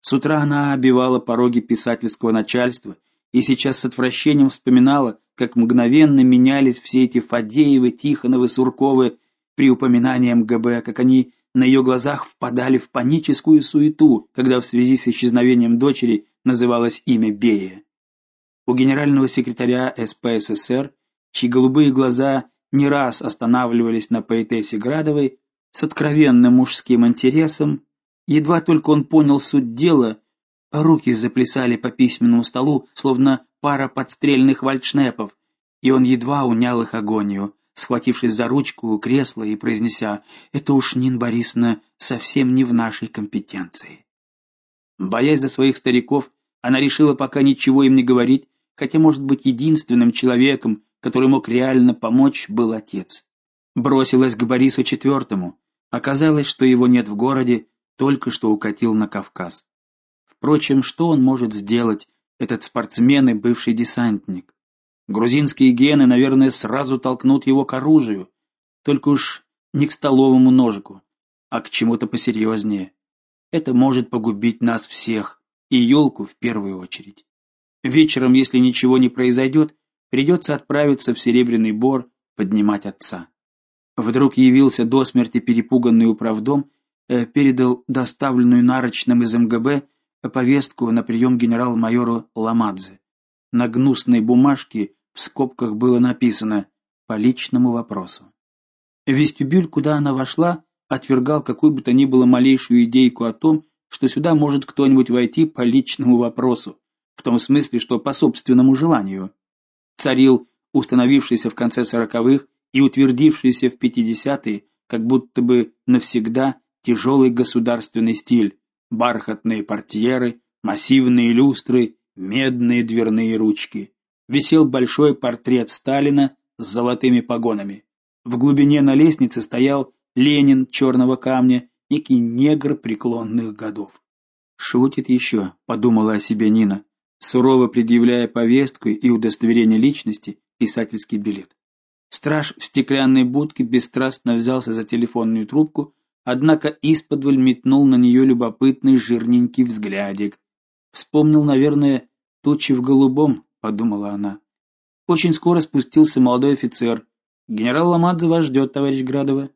С утра она обивала пороги писательского начальства и сейчас с отвращением вспоминала, как мгновенно менялись все эти Фадеевы, Тихоновы, Сурковы при упоминании МГБ, как они на ее глазах впадали в паническую суету, когда в связи с исчезновением дочери называлось имя Берия. У генерального секретаря СПССР, чьи голубые глаза не раз останавливались на поэтессе Градовой, с откровенным мужским интересом, едва только он понял суть дела, Руки заплясали по письменному столу, словно пара подстрельных вальдшнепов, и он едва унял их агонию, схватившись за ручку кресла и произнеся: "Это уж Нин Борисовна совсем не в нашей компетенции". Боясь за своих стариков, она решила пока ничего им не говорить, хотя, может быть, единственным человеком, который мог реально помочь, был отец. Бросилась к Борису IV. Оказалось, что его нет в городе, только что укатил на Кавказ. Впрочем, что он может сделать, этот спортсмен и бывший десантник? Грузинские гены, наверное, сразу толкнут его к оружию, только уж не к столовому ножику, а к чему-то посерьезнее. Это может погубить нас всех, и елку в первую очередь. Вечером, если ничего не произойдет, придется отправиться в Серебряный Бор поднимать отца. Вдруг явился до смерти перепуганный управдом, э, передал доставленную нарочным из МГБ повестку на прием генерал-майору Ламадзе. На гнусной бумажке в скобках было написано по личному вопросу. Вестибюль, куда она вошла, отвергал какую бы то ни было малейшую идейку о том, что сюда может кто-нибудь войти по личному вопросу, в том смысле, что по собственному желанию. Царил установившийся в конце сороковых и утвердившийся в пятидесятые, как будто бы навсегда тяжелый государственный стиль: бархатные портьеры, массивные люстры, медные дверные ручки. Висел большой портрет Сталина с золотыми погонами. В глубине на лестнице стоял Ленин черного камня, некий негр преклонных годов. Шутит еще», — подумала о себе Нина, сурово предъявляя повестку и удостоверение личности, писательский билет. Страж в стеклянной будке бесстрастно взялся за телефонную трубку, однако исподволь метнул на нее любопытный жирненький взглядик. Вспомнил, наверное, тучи в голубом, подумала она. Очень скоро спустился молодой офицер. Генерал Ламадзе вас ждет, товарищ Градова.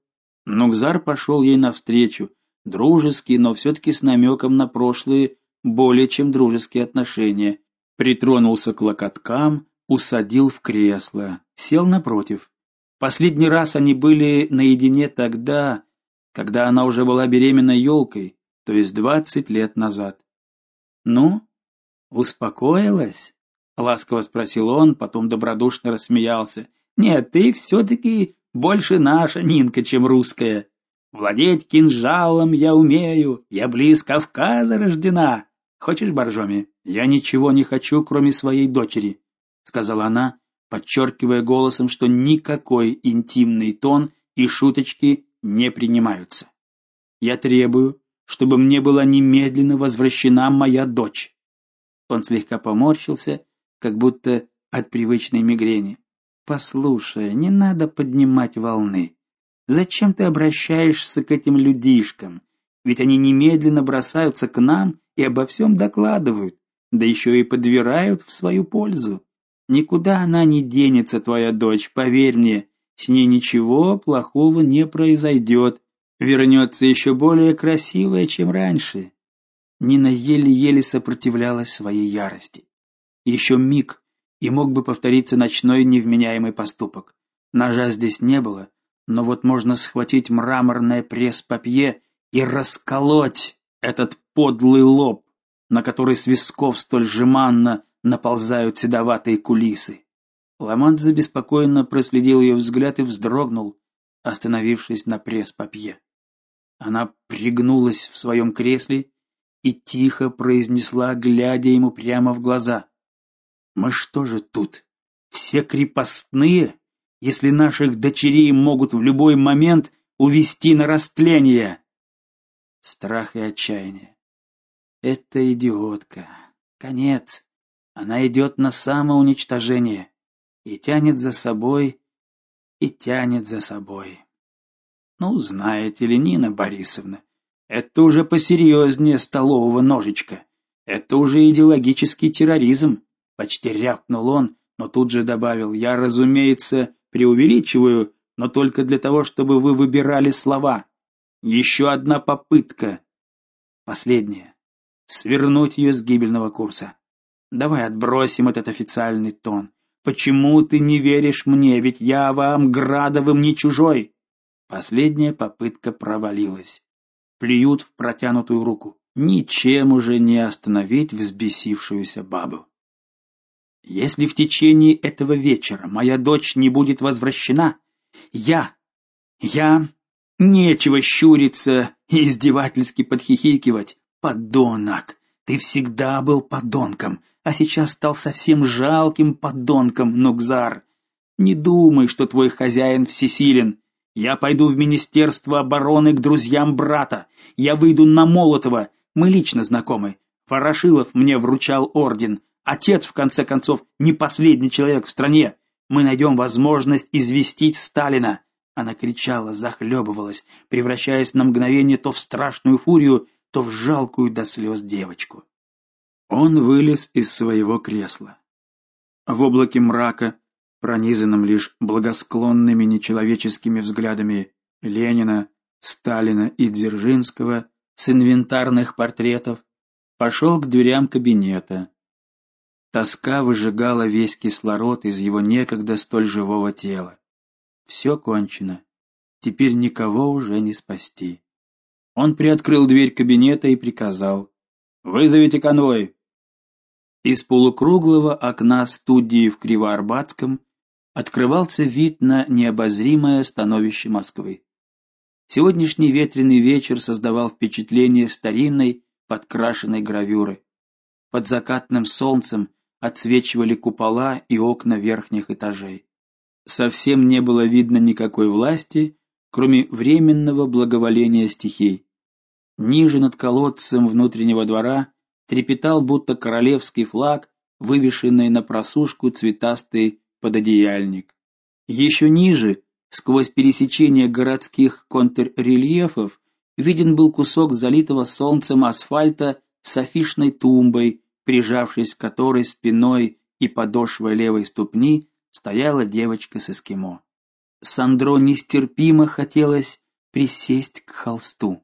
Нугзар пошел ей навстречу, дружеский, но все таки с намеком на прошлые, более чем дружеские отношения. Притронулся к локоткам, усадил в кресло, сел напротив. Последний раз они были наедине тогда, когда она уже была беременной елкой, то есть двадцать лет назад. Ну, успокоилась? ласково спросил он, потом добродушно рассмеялся. Нет, ты все таки больше наша Нинка, чем русская. Владеть кинжалом я умею, я близ Кавказа рождена. Хочешь боржоми? Я ничего не хочу, кроме своей дочери, сказала она, подчеркивая голосом, что никакой интимный тон и шуточки не принимаются. Я требую, чтобы мне была немедленно возвращена моя дочь. Он слегка поморщился, как будто от привычной мигрени. Послушай, не надо поднимать волны. Зачем ты обращаешься к этим людишкам? Ведь они немедленно бросаются к нам и обо всем докладывают, да еще и подвирают в свою пользу. Никуда она не денется, твоя дочь, поверь мне. С ней ничего плохого не произойдет. Вернется еще более красивая, чем раньше. Нина еле-еле сопротивлялась своей ярости. Еще миг, и мог бы повториться ночной невменяемый поступок. Ножа здесь не было, но вот можно схватить мраморное пресс-папье и расколоть этот подлый лоб, на который с висков столь жеманно наползают седоватые кулисы. Ламонт забеспокоенно проследил ее взгляд и вздрогнул, остановившись на пресс-папье. Она пригнулась в своем кресле и тихо произнесла, глядя ему прямо в глаза: "Мы что же тут? Все крепостные?" если наших дочерей могут в любой момент увести на растление. Страх и отчаяние. Это идиотка. Конец. Она идет на самоуничтожение и тянет за собой, и тянет за собой. Ну, знаете ли, Нина Борисовна, это уже посерьезнее столового ножичка. Это уже идеологический терроризм, почти рявкнул он, но тут же добавил: "Я, разумеется, преувеличиваю, но только для того, чтобы вы выбирали слова. Еще одна попытка. Последняя. Свернуть ее с гибельного курса. Давай отбросим этот официальный тон. Почему ты не веришь мне, ведь я вам Градовым не чужой? Последняя попытка провалилась. Плюют в протянутую руку. Ничем уже не остановить взбесившуюся бабу. Если в течение этого вечера моя дочь не будет возвращена, я я нечего щуриться и издевательски подхихикивать. Подонок, ты всегда был подонком, а сейчас стал совсем жалким подонком, Нукзар. Не думай, что твой хозяин всесилен. Я пойду в министерство обороны к друзьям брата. Я выйду на Молотова. Мы лично знакомы. Ворошилов мне вручал орден. Отец, в конце концов, не последний человек в стране. Мы найдем возможность известить Сталина. Она кричала, захлебывалась, превращаясь на мгновение то в страшную фурию, то в жалкую до слез девочку. Он вылез из своего кресла. В облаке мрака, пронизанном лишь благосклонными нечеловеческими взглядами Ленина, Сталина и Дзержинского с инвентарных портретов, пошел к дверям кабинета. Тоска выжигала весь кислород из его некогда столь живого тела. Все кончено. Теперь никого уже не спасти. Он приоткрыл дверь кабинета и приказал: "Вызовите конвой". Из полукруглого окна студии в Кривоарбатском открывался вид на необозримое становище Москвы. Сегодняшний ветреный вечер создавал впечатление старинной подкрашенной гравюры. Под закатным солнцем отсвечивали купола и окна верхних этажей. Совсем не было видно никакой власти, кроме временного благоволения стихий. Ниже над колодцем внутреннего двора трепетал будто королевский флаг, вывешенный на просушку цветастый пододеяльник. Еще ниже, сквозь пересечение городских контррельефов, виден был кусок залитого солнцем асфальта с афишной тумбой, прижавшись к которой спиной и подошвой левой ступни стояла девочка с эскимо. Сандро нестерпимо хотелось присесть к холсту.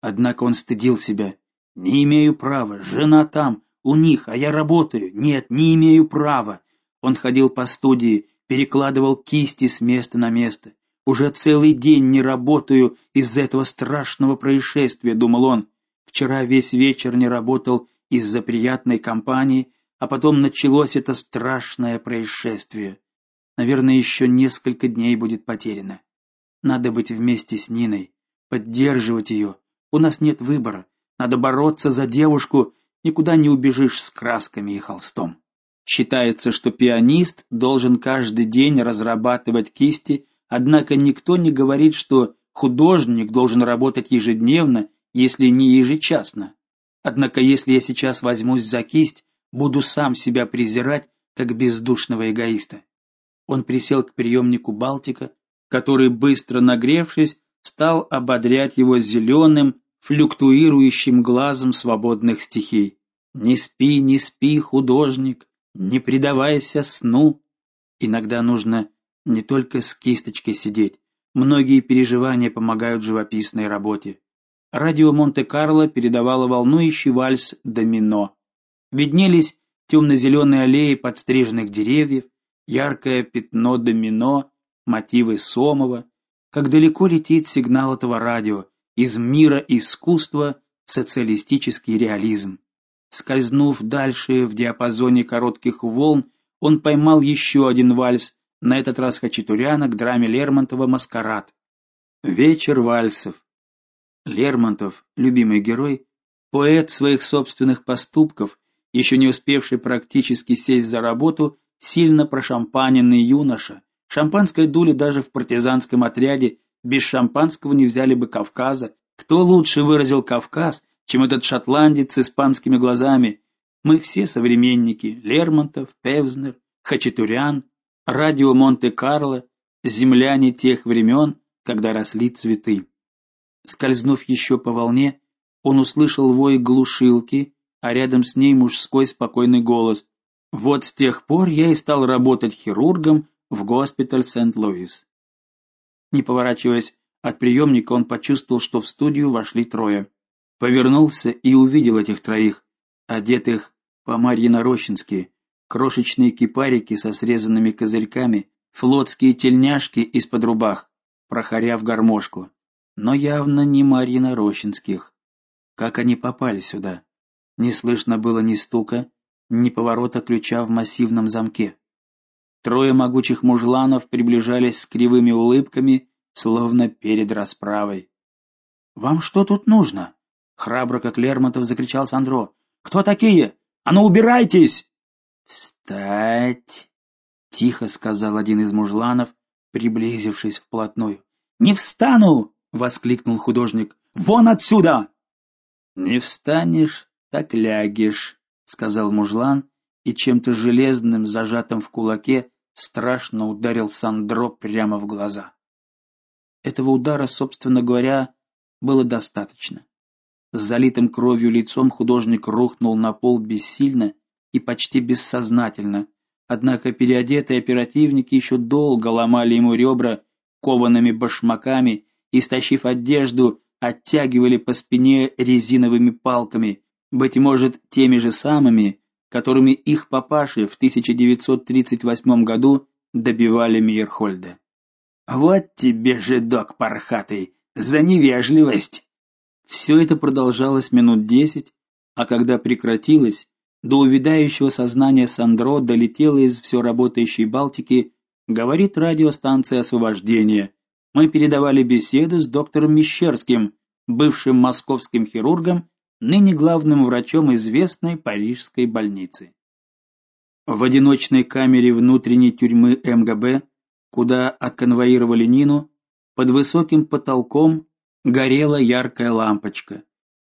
Однако он стыдил себя. Не имею права, жена там, у них, а я работаю. Нет, не имею права. Он ходил по студии, перекладывал кисти с места на место. Уже целый день не работаю из-за этого страшного происшествия, думал он. Вчера весь вечер не работал из-за приятной компании, а потом началось это страшное происшествие. Наверное, еще несколько дней будет потеряно. Надо быть вместе с Ниной, поддерживать ее. У нас нет выбора. Надо бороться за девушку, никуда не убежишь с красками и холстом. Считается, что пианист должен каждый день разрабатывать кисти, однако никто не говорит, что художник должен работать ежедневно, если не ежечасно. Однако если я сейчас возьмусь за кисть, буду сам себя презирать, как бездушного эгоиста. Он присел к приемнику Балтика, который быстро нагревшись, стал ободрять его зеленым, флюктуирующим глазом свободных стихий. Не спи, не спи, художник, не предавайся сну. Иногда нужно не только с кисточкой сидеть. Многие переживания помогают живописной работе. Радио Монте-Карло передавало волнующий вальс Домино. Виднелись темно-зеленые аллеи подстриженных деревьев, яркое пятно домино, мотивы Сомова, как далеко летит сигнал этого радио из мира искусства в социалистический реализм. Скользнув дальше в диапазоне коротких волн, он поймал еще один вальс, на этот раз Хачатуряна к драме Лермонтова Маскарад. Вечер вальсов. Лермонтов, любимый герой, поэт своих собственных поступков, еще не успевший практически сесть за работу, сильно прошампаненный юноша. Шампанское дули даже в партизанском отряде, без шампанского не взяли бы Кавказа. Кто лучше выразил Кавказ, чем этот шотландец с испанскими глазами? Мы все современники: Лермонтов, Певзнер, Хачатурян, радио Монте-Карло, земляне тех времен, когда росли цветы. Скользнув еще по волне, он услышал вой глушилки, а рядом с ней мужской спокойный голос. Вот с тех пор я и стал работать хирургом в госпиталь Сент-Луис. Не поворачиваясь от приемника, он почувствовал, что в студию вошли трое. Повернулся и увидел этих троих, одетых по Марьино-Рощински, крошечные кипарики со срезанными козырьками, флотские тельняшки из-под рубах, прохоря в гармошку но явно не Марьина Рощинских. Как они попали сюда? Не слышно было ни стука, ни поворота ключа в массивном замке. Трое могучих мужланов приближались с кривыми улыбками, словно перед расправой. Вам что тут нужно? храбро как Лермонтов закричал Сандро. Кто такие? А ну убирайтесь! Встать, тихо сказал один из мужланов, приблизившись вплотную. Не встану, воскликнул художник. Вон отсюда! Не встанешь, так лягешь, сказал мужлан и чем-то железным, зажатым в кулаке, страшно ударил Сандро прямо в глаза. Этого удара, собственно говоря, было достаточно. С залитым кровью лицом художник рухнул на пол бессильно и почти бессознательно. Однако переодетые оперативники еще долго ломали ему ребра коваными башмаками и, стащив одежду, оттягивали по спине резиновыми палками, быть может, теми же самыми, которыми их папаши в 1938 году добивали Мейерхольда. Вот тебе же док пархатый за невежливость. Все это продолжалось минут десять, а когда прекратилось, до увядающего сознания Сандро долетело из все работающей Балтики, говорит радиостанция Освобождения. Мы передавали беседу с доктором Мещерским, бывшим московским хирургом, ныне главным врачом известной парижской больницы. В одиночной камере внутренней тюрьмы МГБ, куда отконвоировали Нину, под высоким потолком горела яркая лампочка.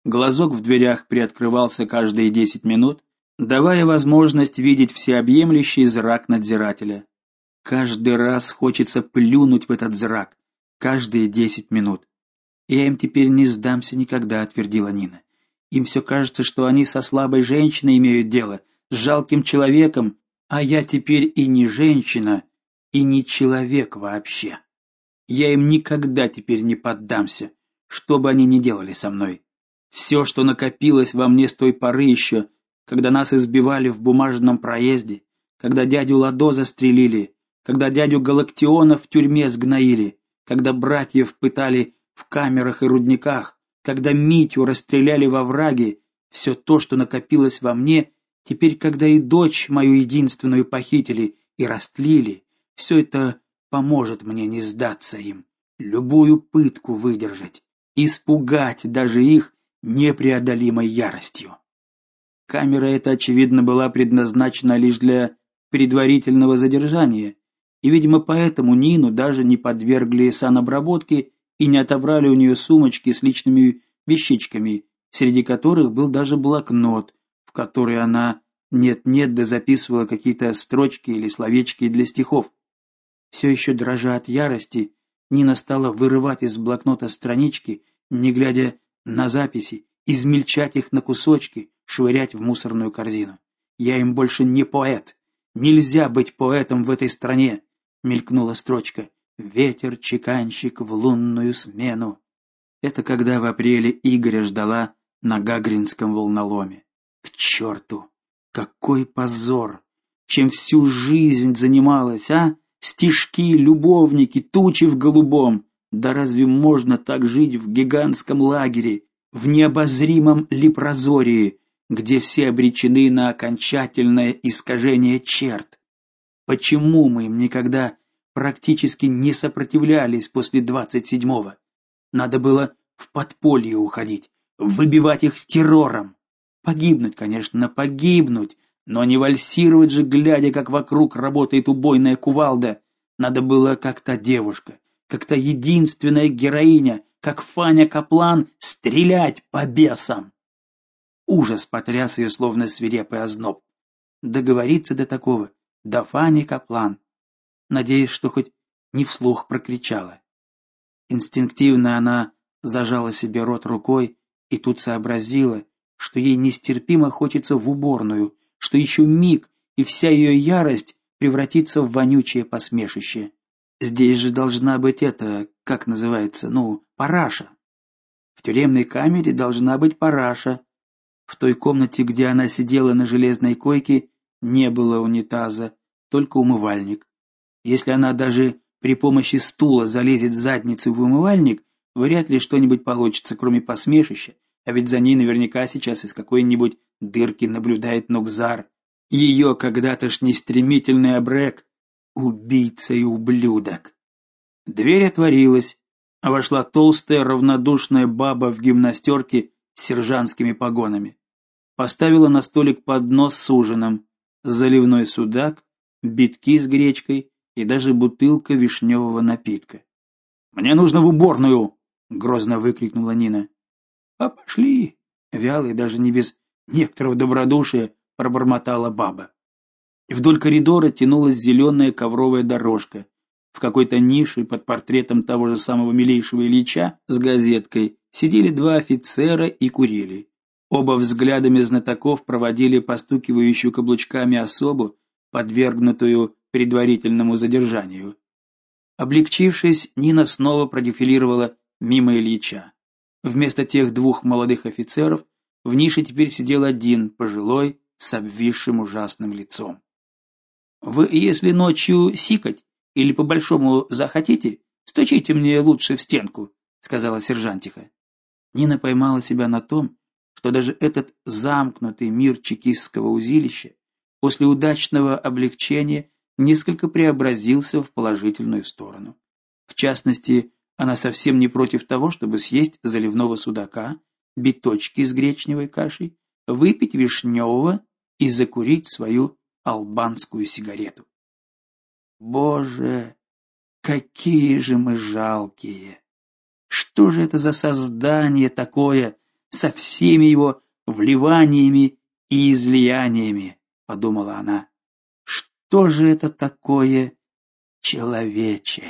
Глазок в дверях приоткрывался каждые 10 минут, давая возможность видеть всеобъемлющий зрак надзирателя. Каждый раз хочется плюнуть в этот зрак, каждые 10 минут. Я им теперь не сдамся никогда, твердила Нина. Им все кажется, что они со слабой женщиной имеют дело, с жалким человеком, а я теперь и не женщина, и не человек вообще. Я им никогда теперь не поддамся, что бы они ни делали со мной. Все, что накопилось во мне с той поры еще, когда нас избивали в бумажном проезде, когда дядю Ладо застрелили, когда дядю Галактиона в тюрьме сгноили, когда братьев пытали в камерах и рудниках, когда Митю расстреляли во враге, все то, что накопилось во мне, теперь, когда и дочь мою единственную похитили и растлили, все это поможет мне не сдаться им, любую пытку выдержать, испугать даже их непреодолимой яростью. Камера эта очевидно была предназначена лишь для предварительного задержания, и, видимо, поэтому Нину даже не подвергли санобработке и не отобрали у нее сумочки с личными вещичками, среди которых был даже блокнот, в который она нет-нет да записывала какие-то строчки или словечки для стихов. Все еще дрожа от ярости, Нина стала вырывать из блокнота странички, не глядя на записи, измельчать их на кусочки, швырять в мусорную корзину. Я им больше не поэт. Нельзя быть поэтом в этой стране, мелькнула строчка. Ветер чеканщик в лунную смену. Это когда в апреле Игоря ждала на Гагринском волноломе. К черту! Какой позор! Чем всю жизнь занималась, а? Стишки, любовники, тучи в голубом. Да разве можно так жить в гигантском лагере, в необозримом лепрозории, где все обречены на окончательное искажение черт? Почему мы им никогда практически не сопротивлялись после двадцать седьмого. Надо было в подполье уходить, выбивать их с террором. Погибнуть, конечно, погибнуть, но не вальсировать же, глядя, как вокруг работает убойная кувалда. Надо было как та девушка, как та единственная героиня, как Фаня Каплан, стрелять по бесам. Ужас потряс ее, словно свирепый озноб. Договориться до такого, до Фани Каплан, надеясь, что хоть не вслух прокричала. Инстинктивно она зажала себе рот рукой и тут сообразила, что ей нестерпимо хочется в уборную, что еще миг, и вся ее ярость превратится в вонючее посмешище. Здесь же должна быть это, как называется, ну, параша. В тюремной камере должна быть параша. В той комнате, где она сидела на железной койке, не было унитаза, только умывальник. Если она даже при помощи стула залезет задницей в умывальник, вряд ли что-нибудь получится, кроме посмешища, а ведь за ней наверняка сейчас из какой-нибудь дырки наблюдает Нокзар. Ее когда-тошний стремительный обрек, убийца и ублюдок. Дверь отворилась, а вошла толстая равнодушная баба в гимнастерке с сержантскими погонами. Поставила на столик поднос с ужином: заливной судак, битки с гречкой, и даже бутылка вишневого напитка. Мне нужно в уборную, грозно выкрикнула Нина. А пошли, вяло даже не без некоторого добродушия пробормотала баба. Вдоль коридора тянулась зеленая ковровая дорожка. В какой-то нише под портретом того же самого милейшего Ильича с газеткой сидели два офицера и курили. Оба взглядами знатоков проводили постукивающую каблучками особу, подвергнутую предварительному задержанию. Облегчившись, Нина снова продефилировала мимо Ильича. Вместо тех двух молодых офицеров в нише теперь сидел один, пожилой, с обвисшим ужасным лицом. Вы, если ночью сикать или по-большому захотите, стучите мне лучше в стенку, сказала сержантиха. Нина поймала себя на том, что даже этот замкнутый мир чекистского узилища после удачного облегчения несколько преобразился в положительную сторону. В частности, она совсем не против того, чтобы съесть заливного судака, биточки с гречневой кашей, выпить вишневого и закурить свою албанскую сигарету. Боже, какие же мы жалкие. Что же это за создание такое со всеми его вливаниями и излияниями, подумала она. Что же это такое человече?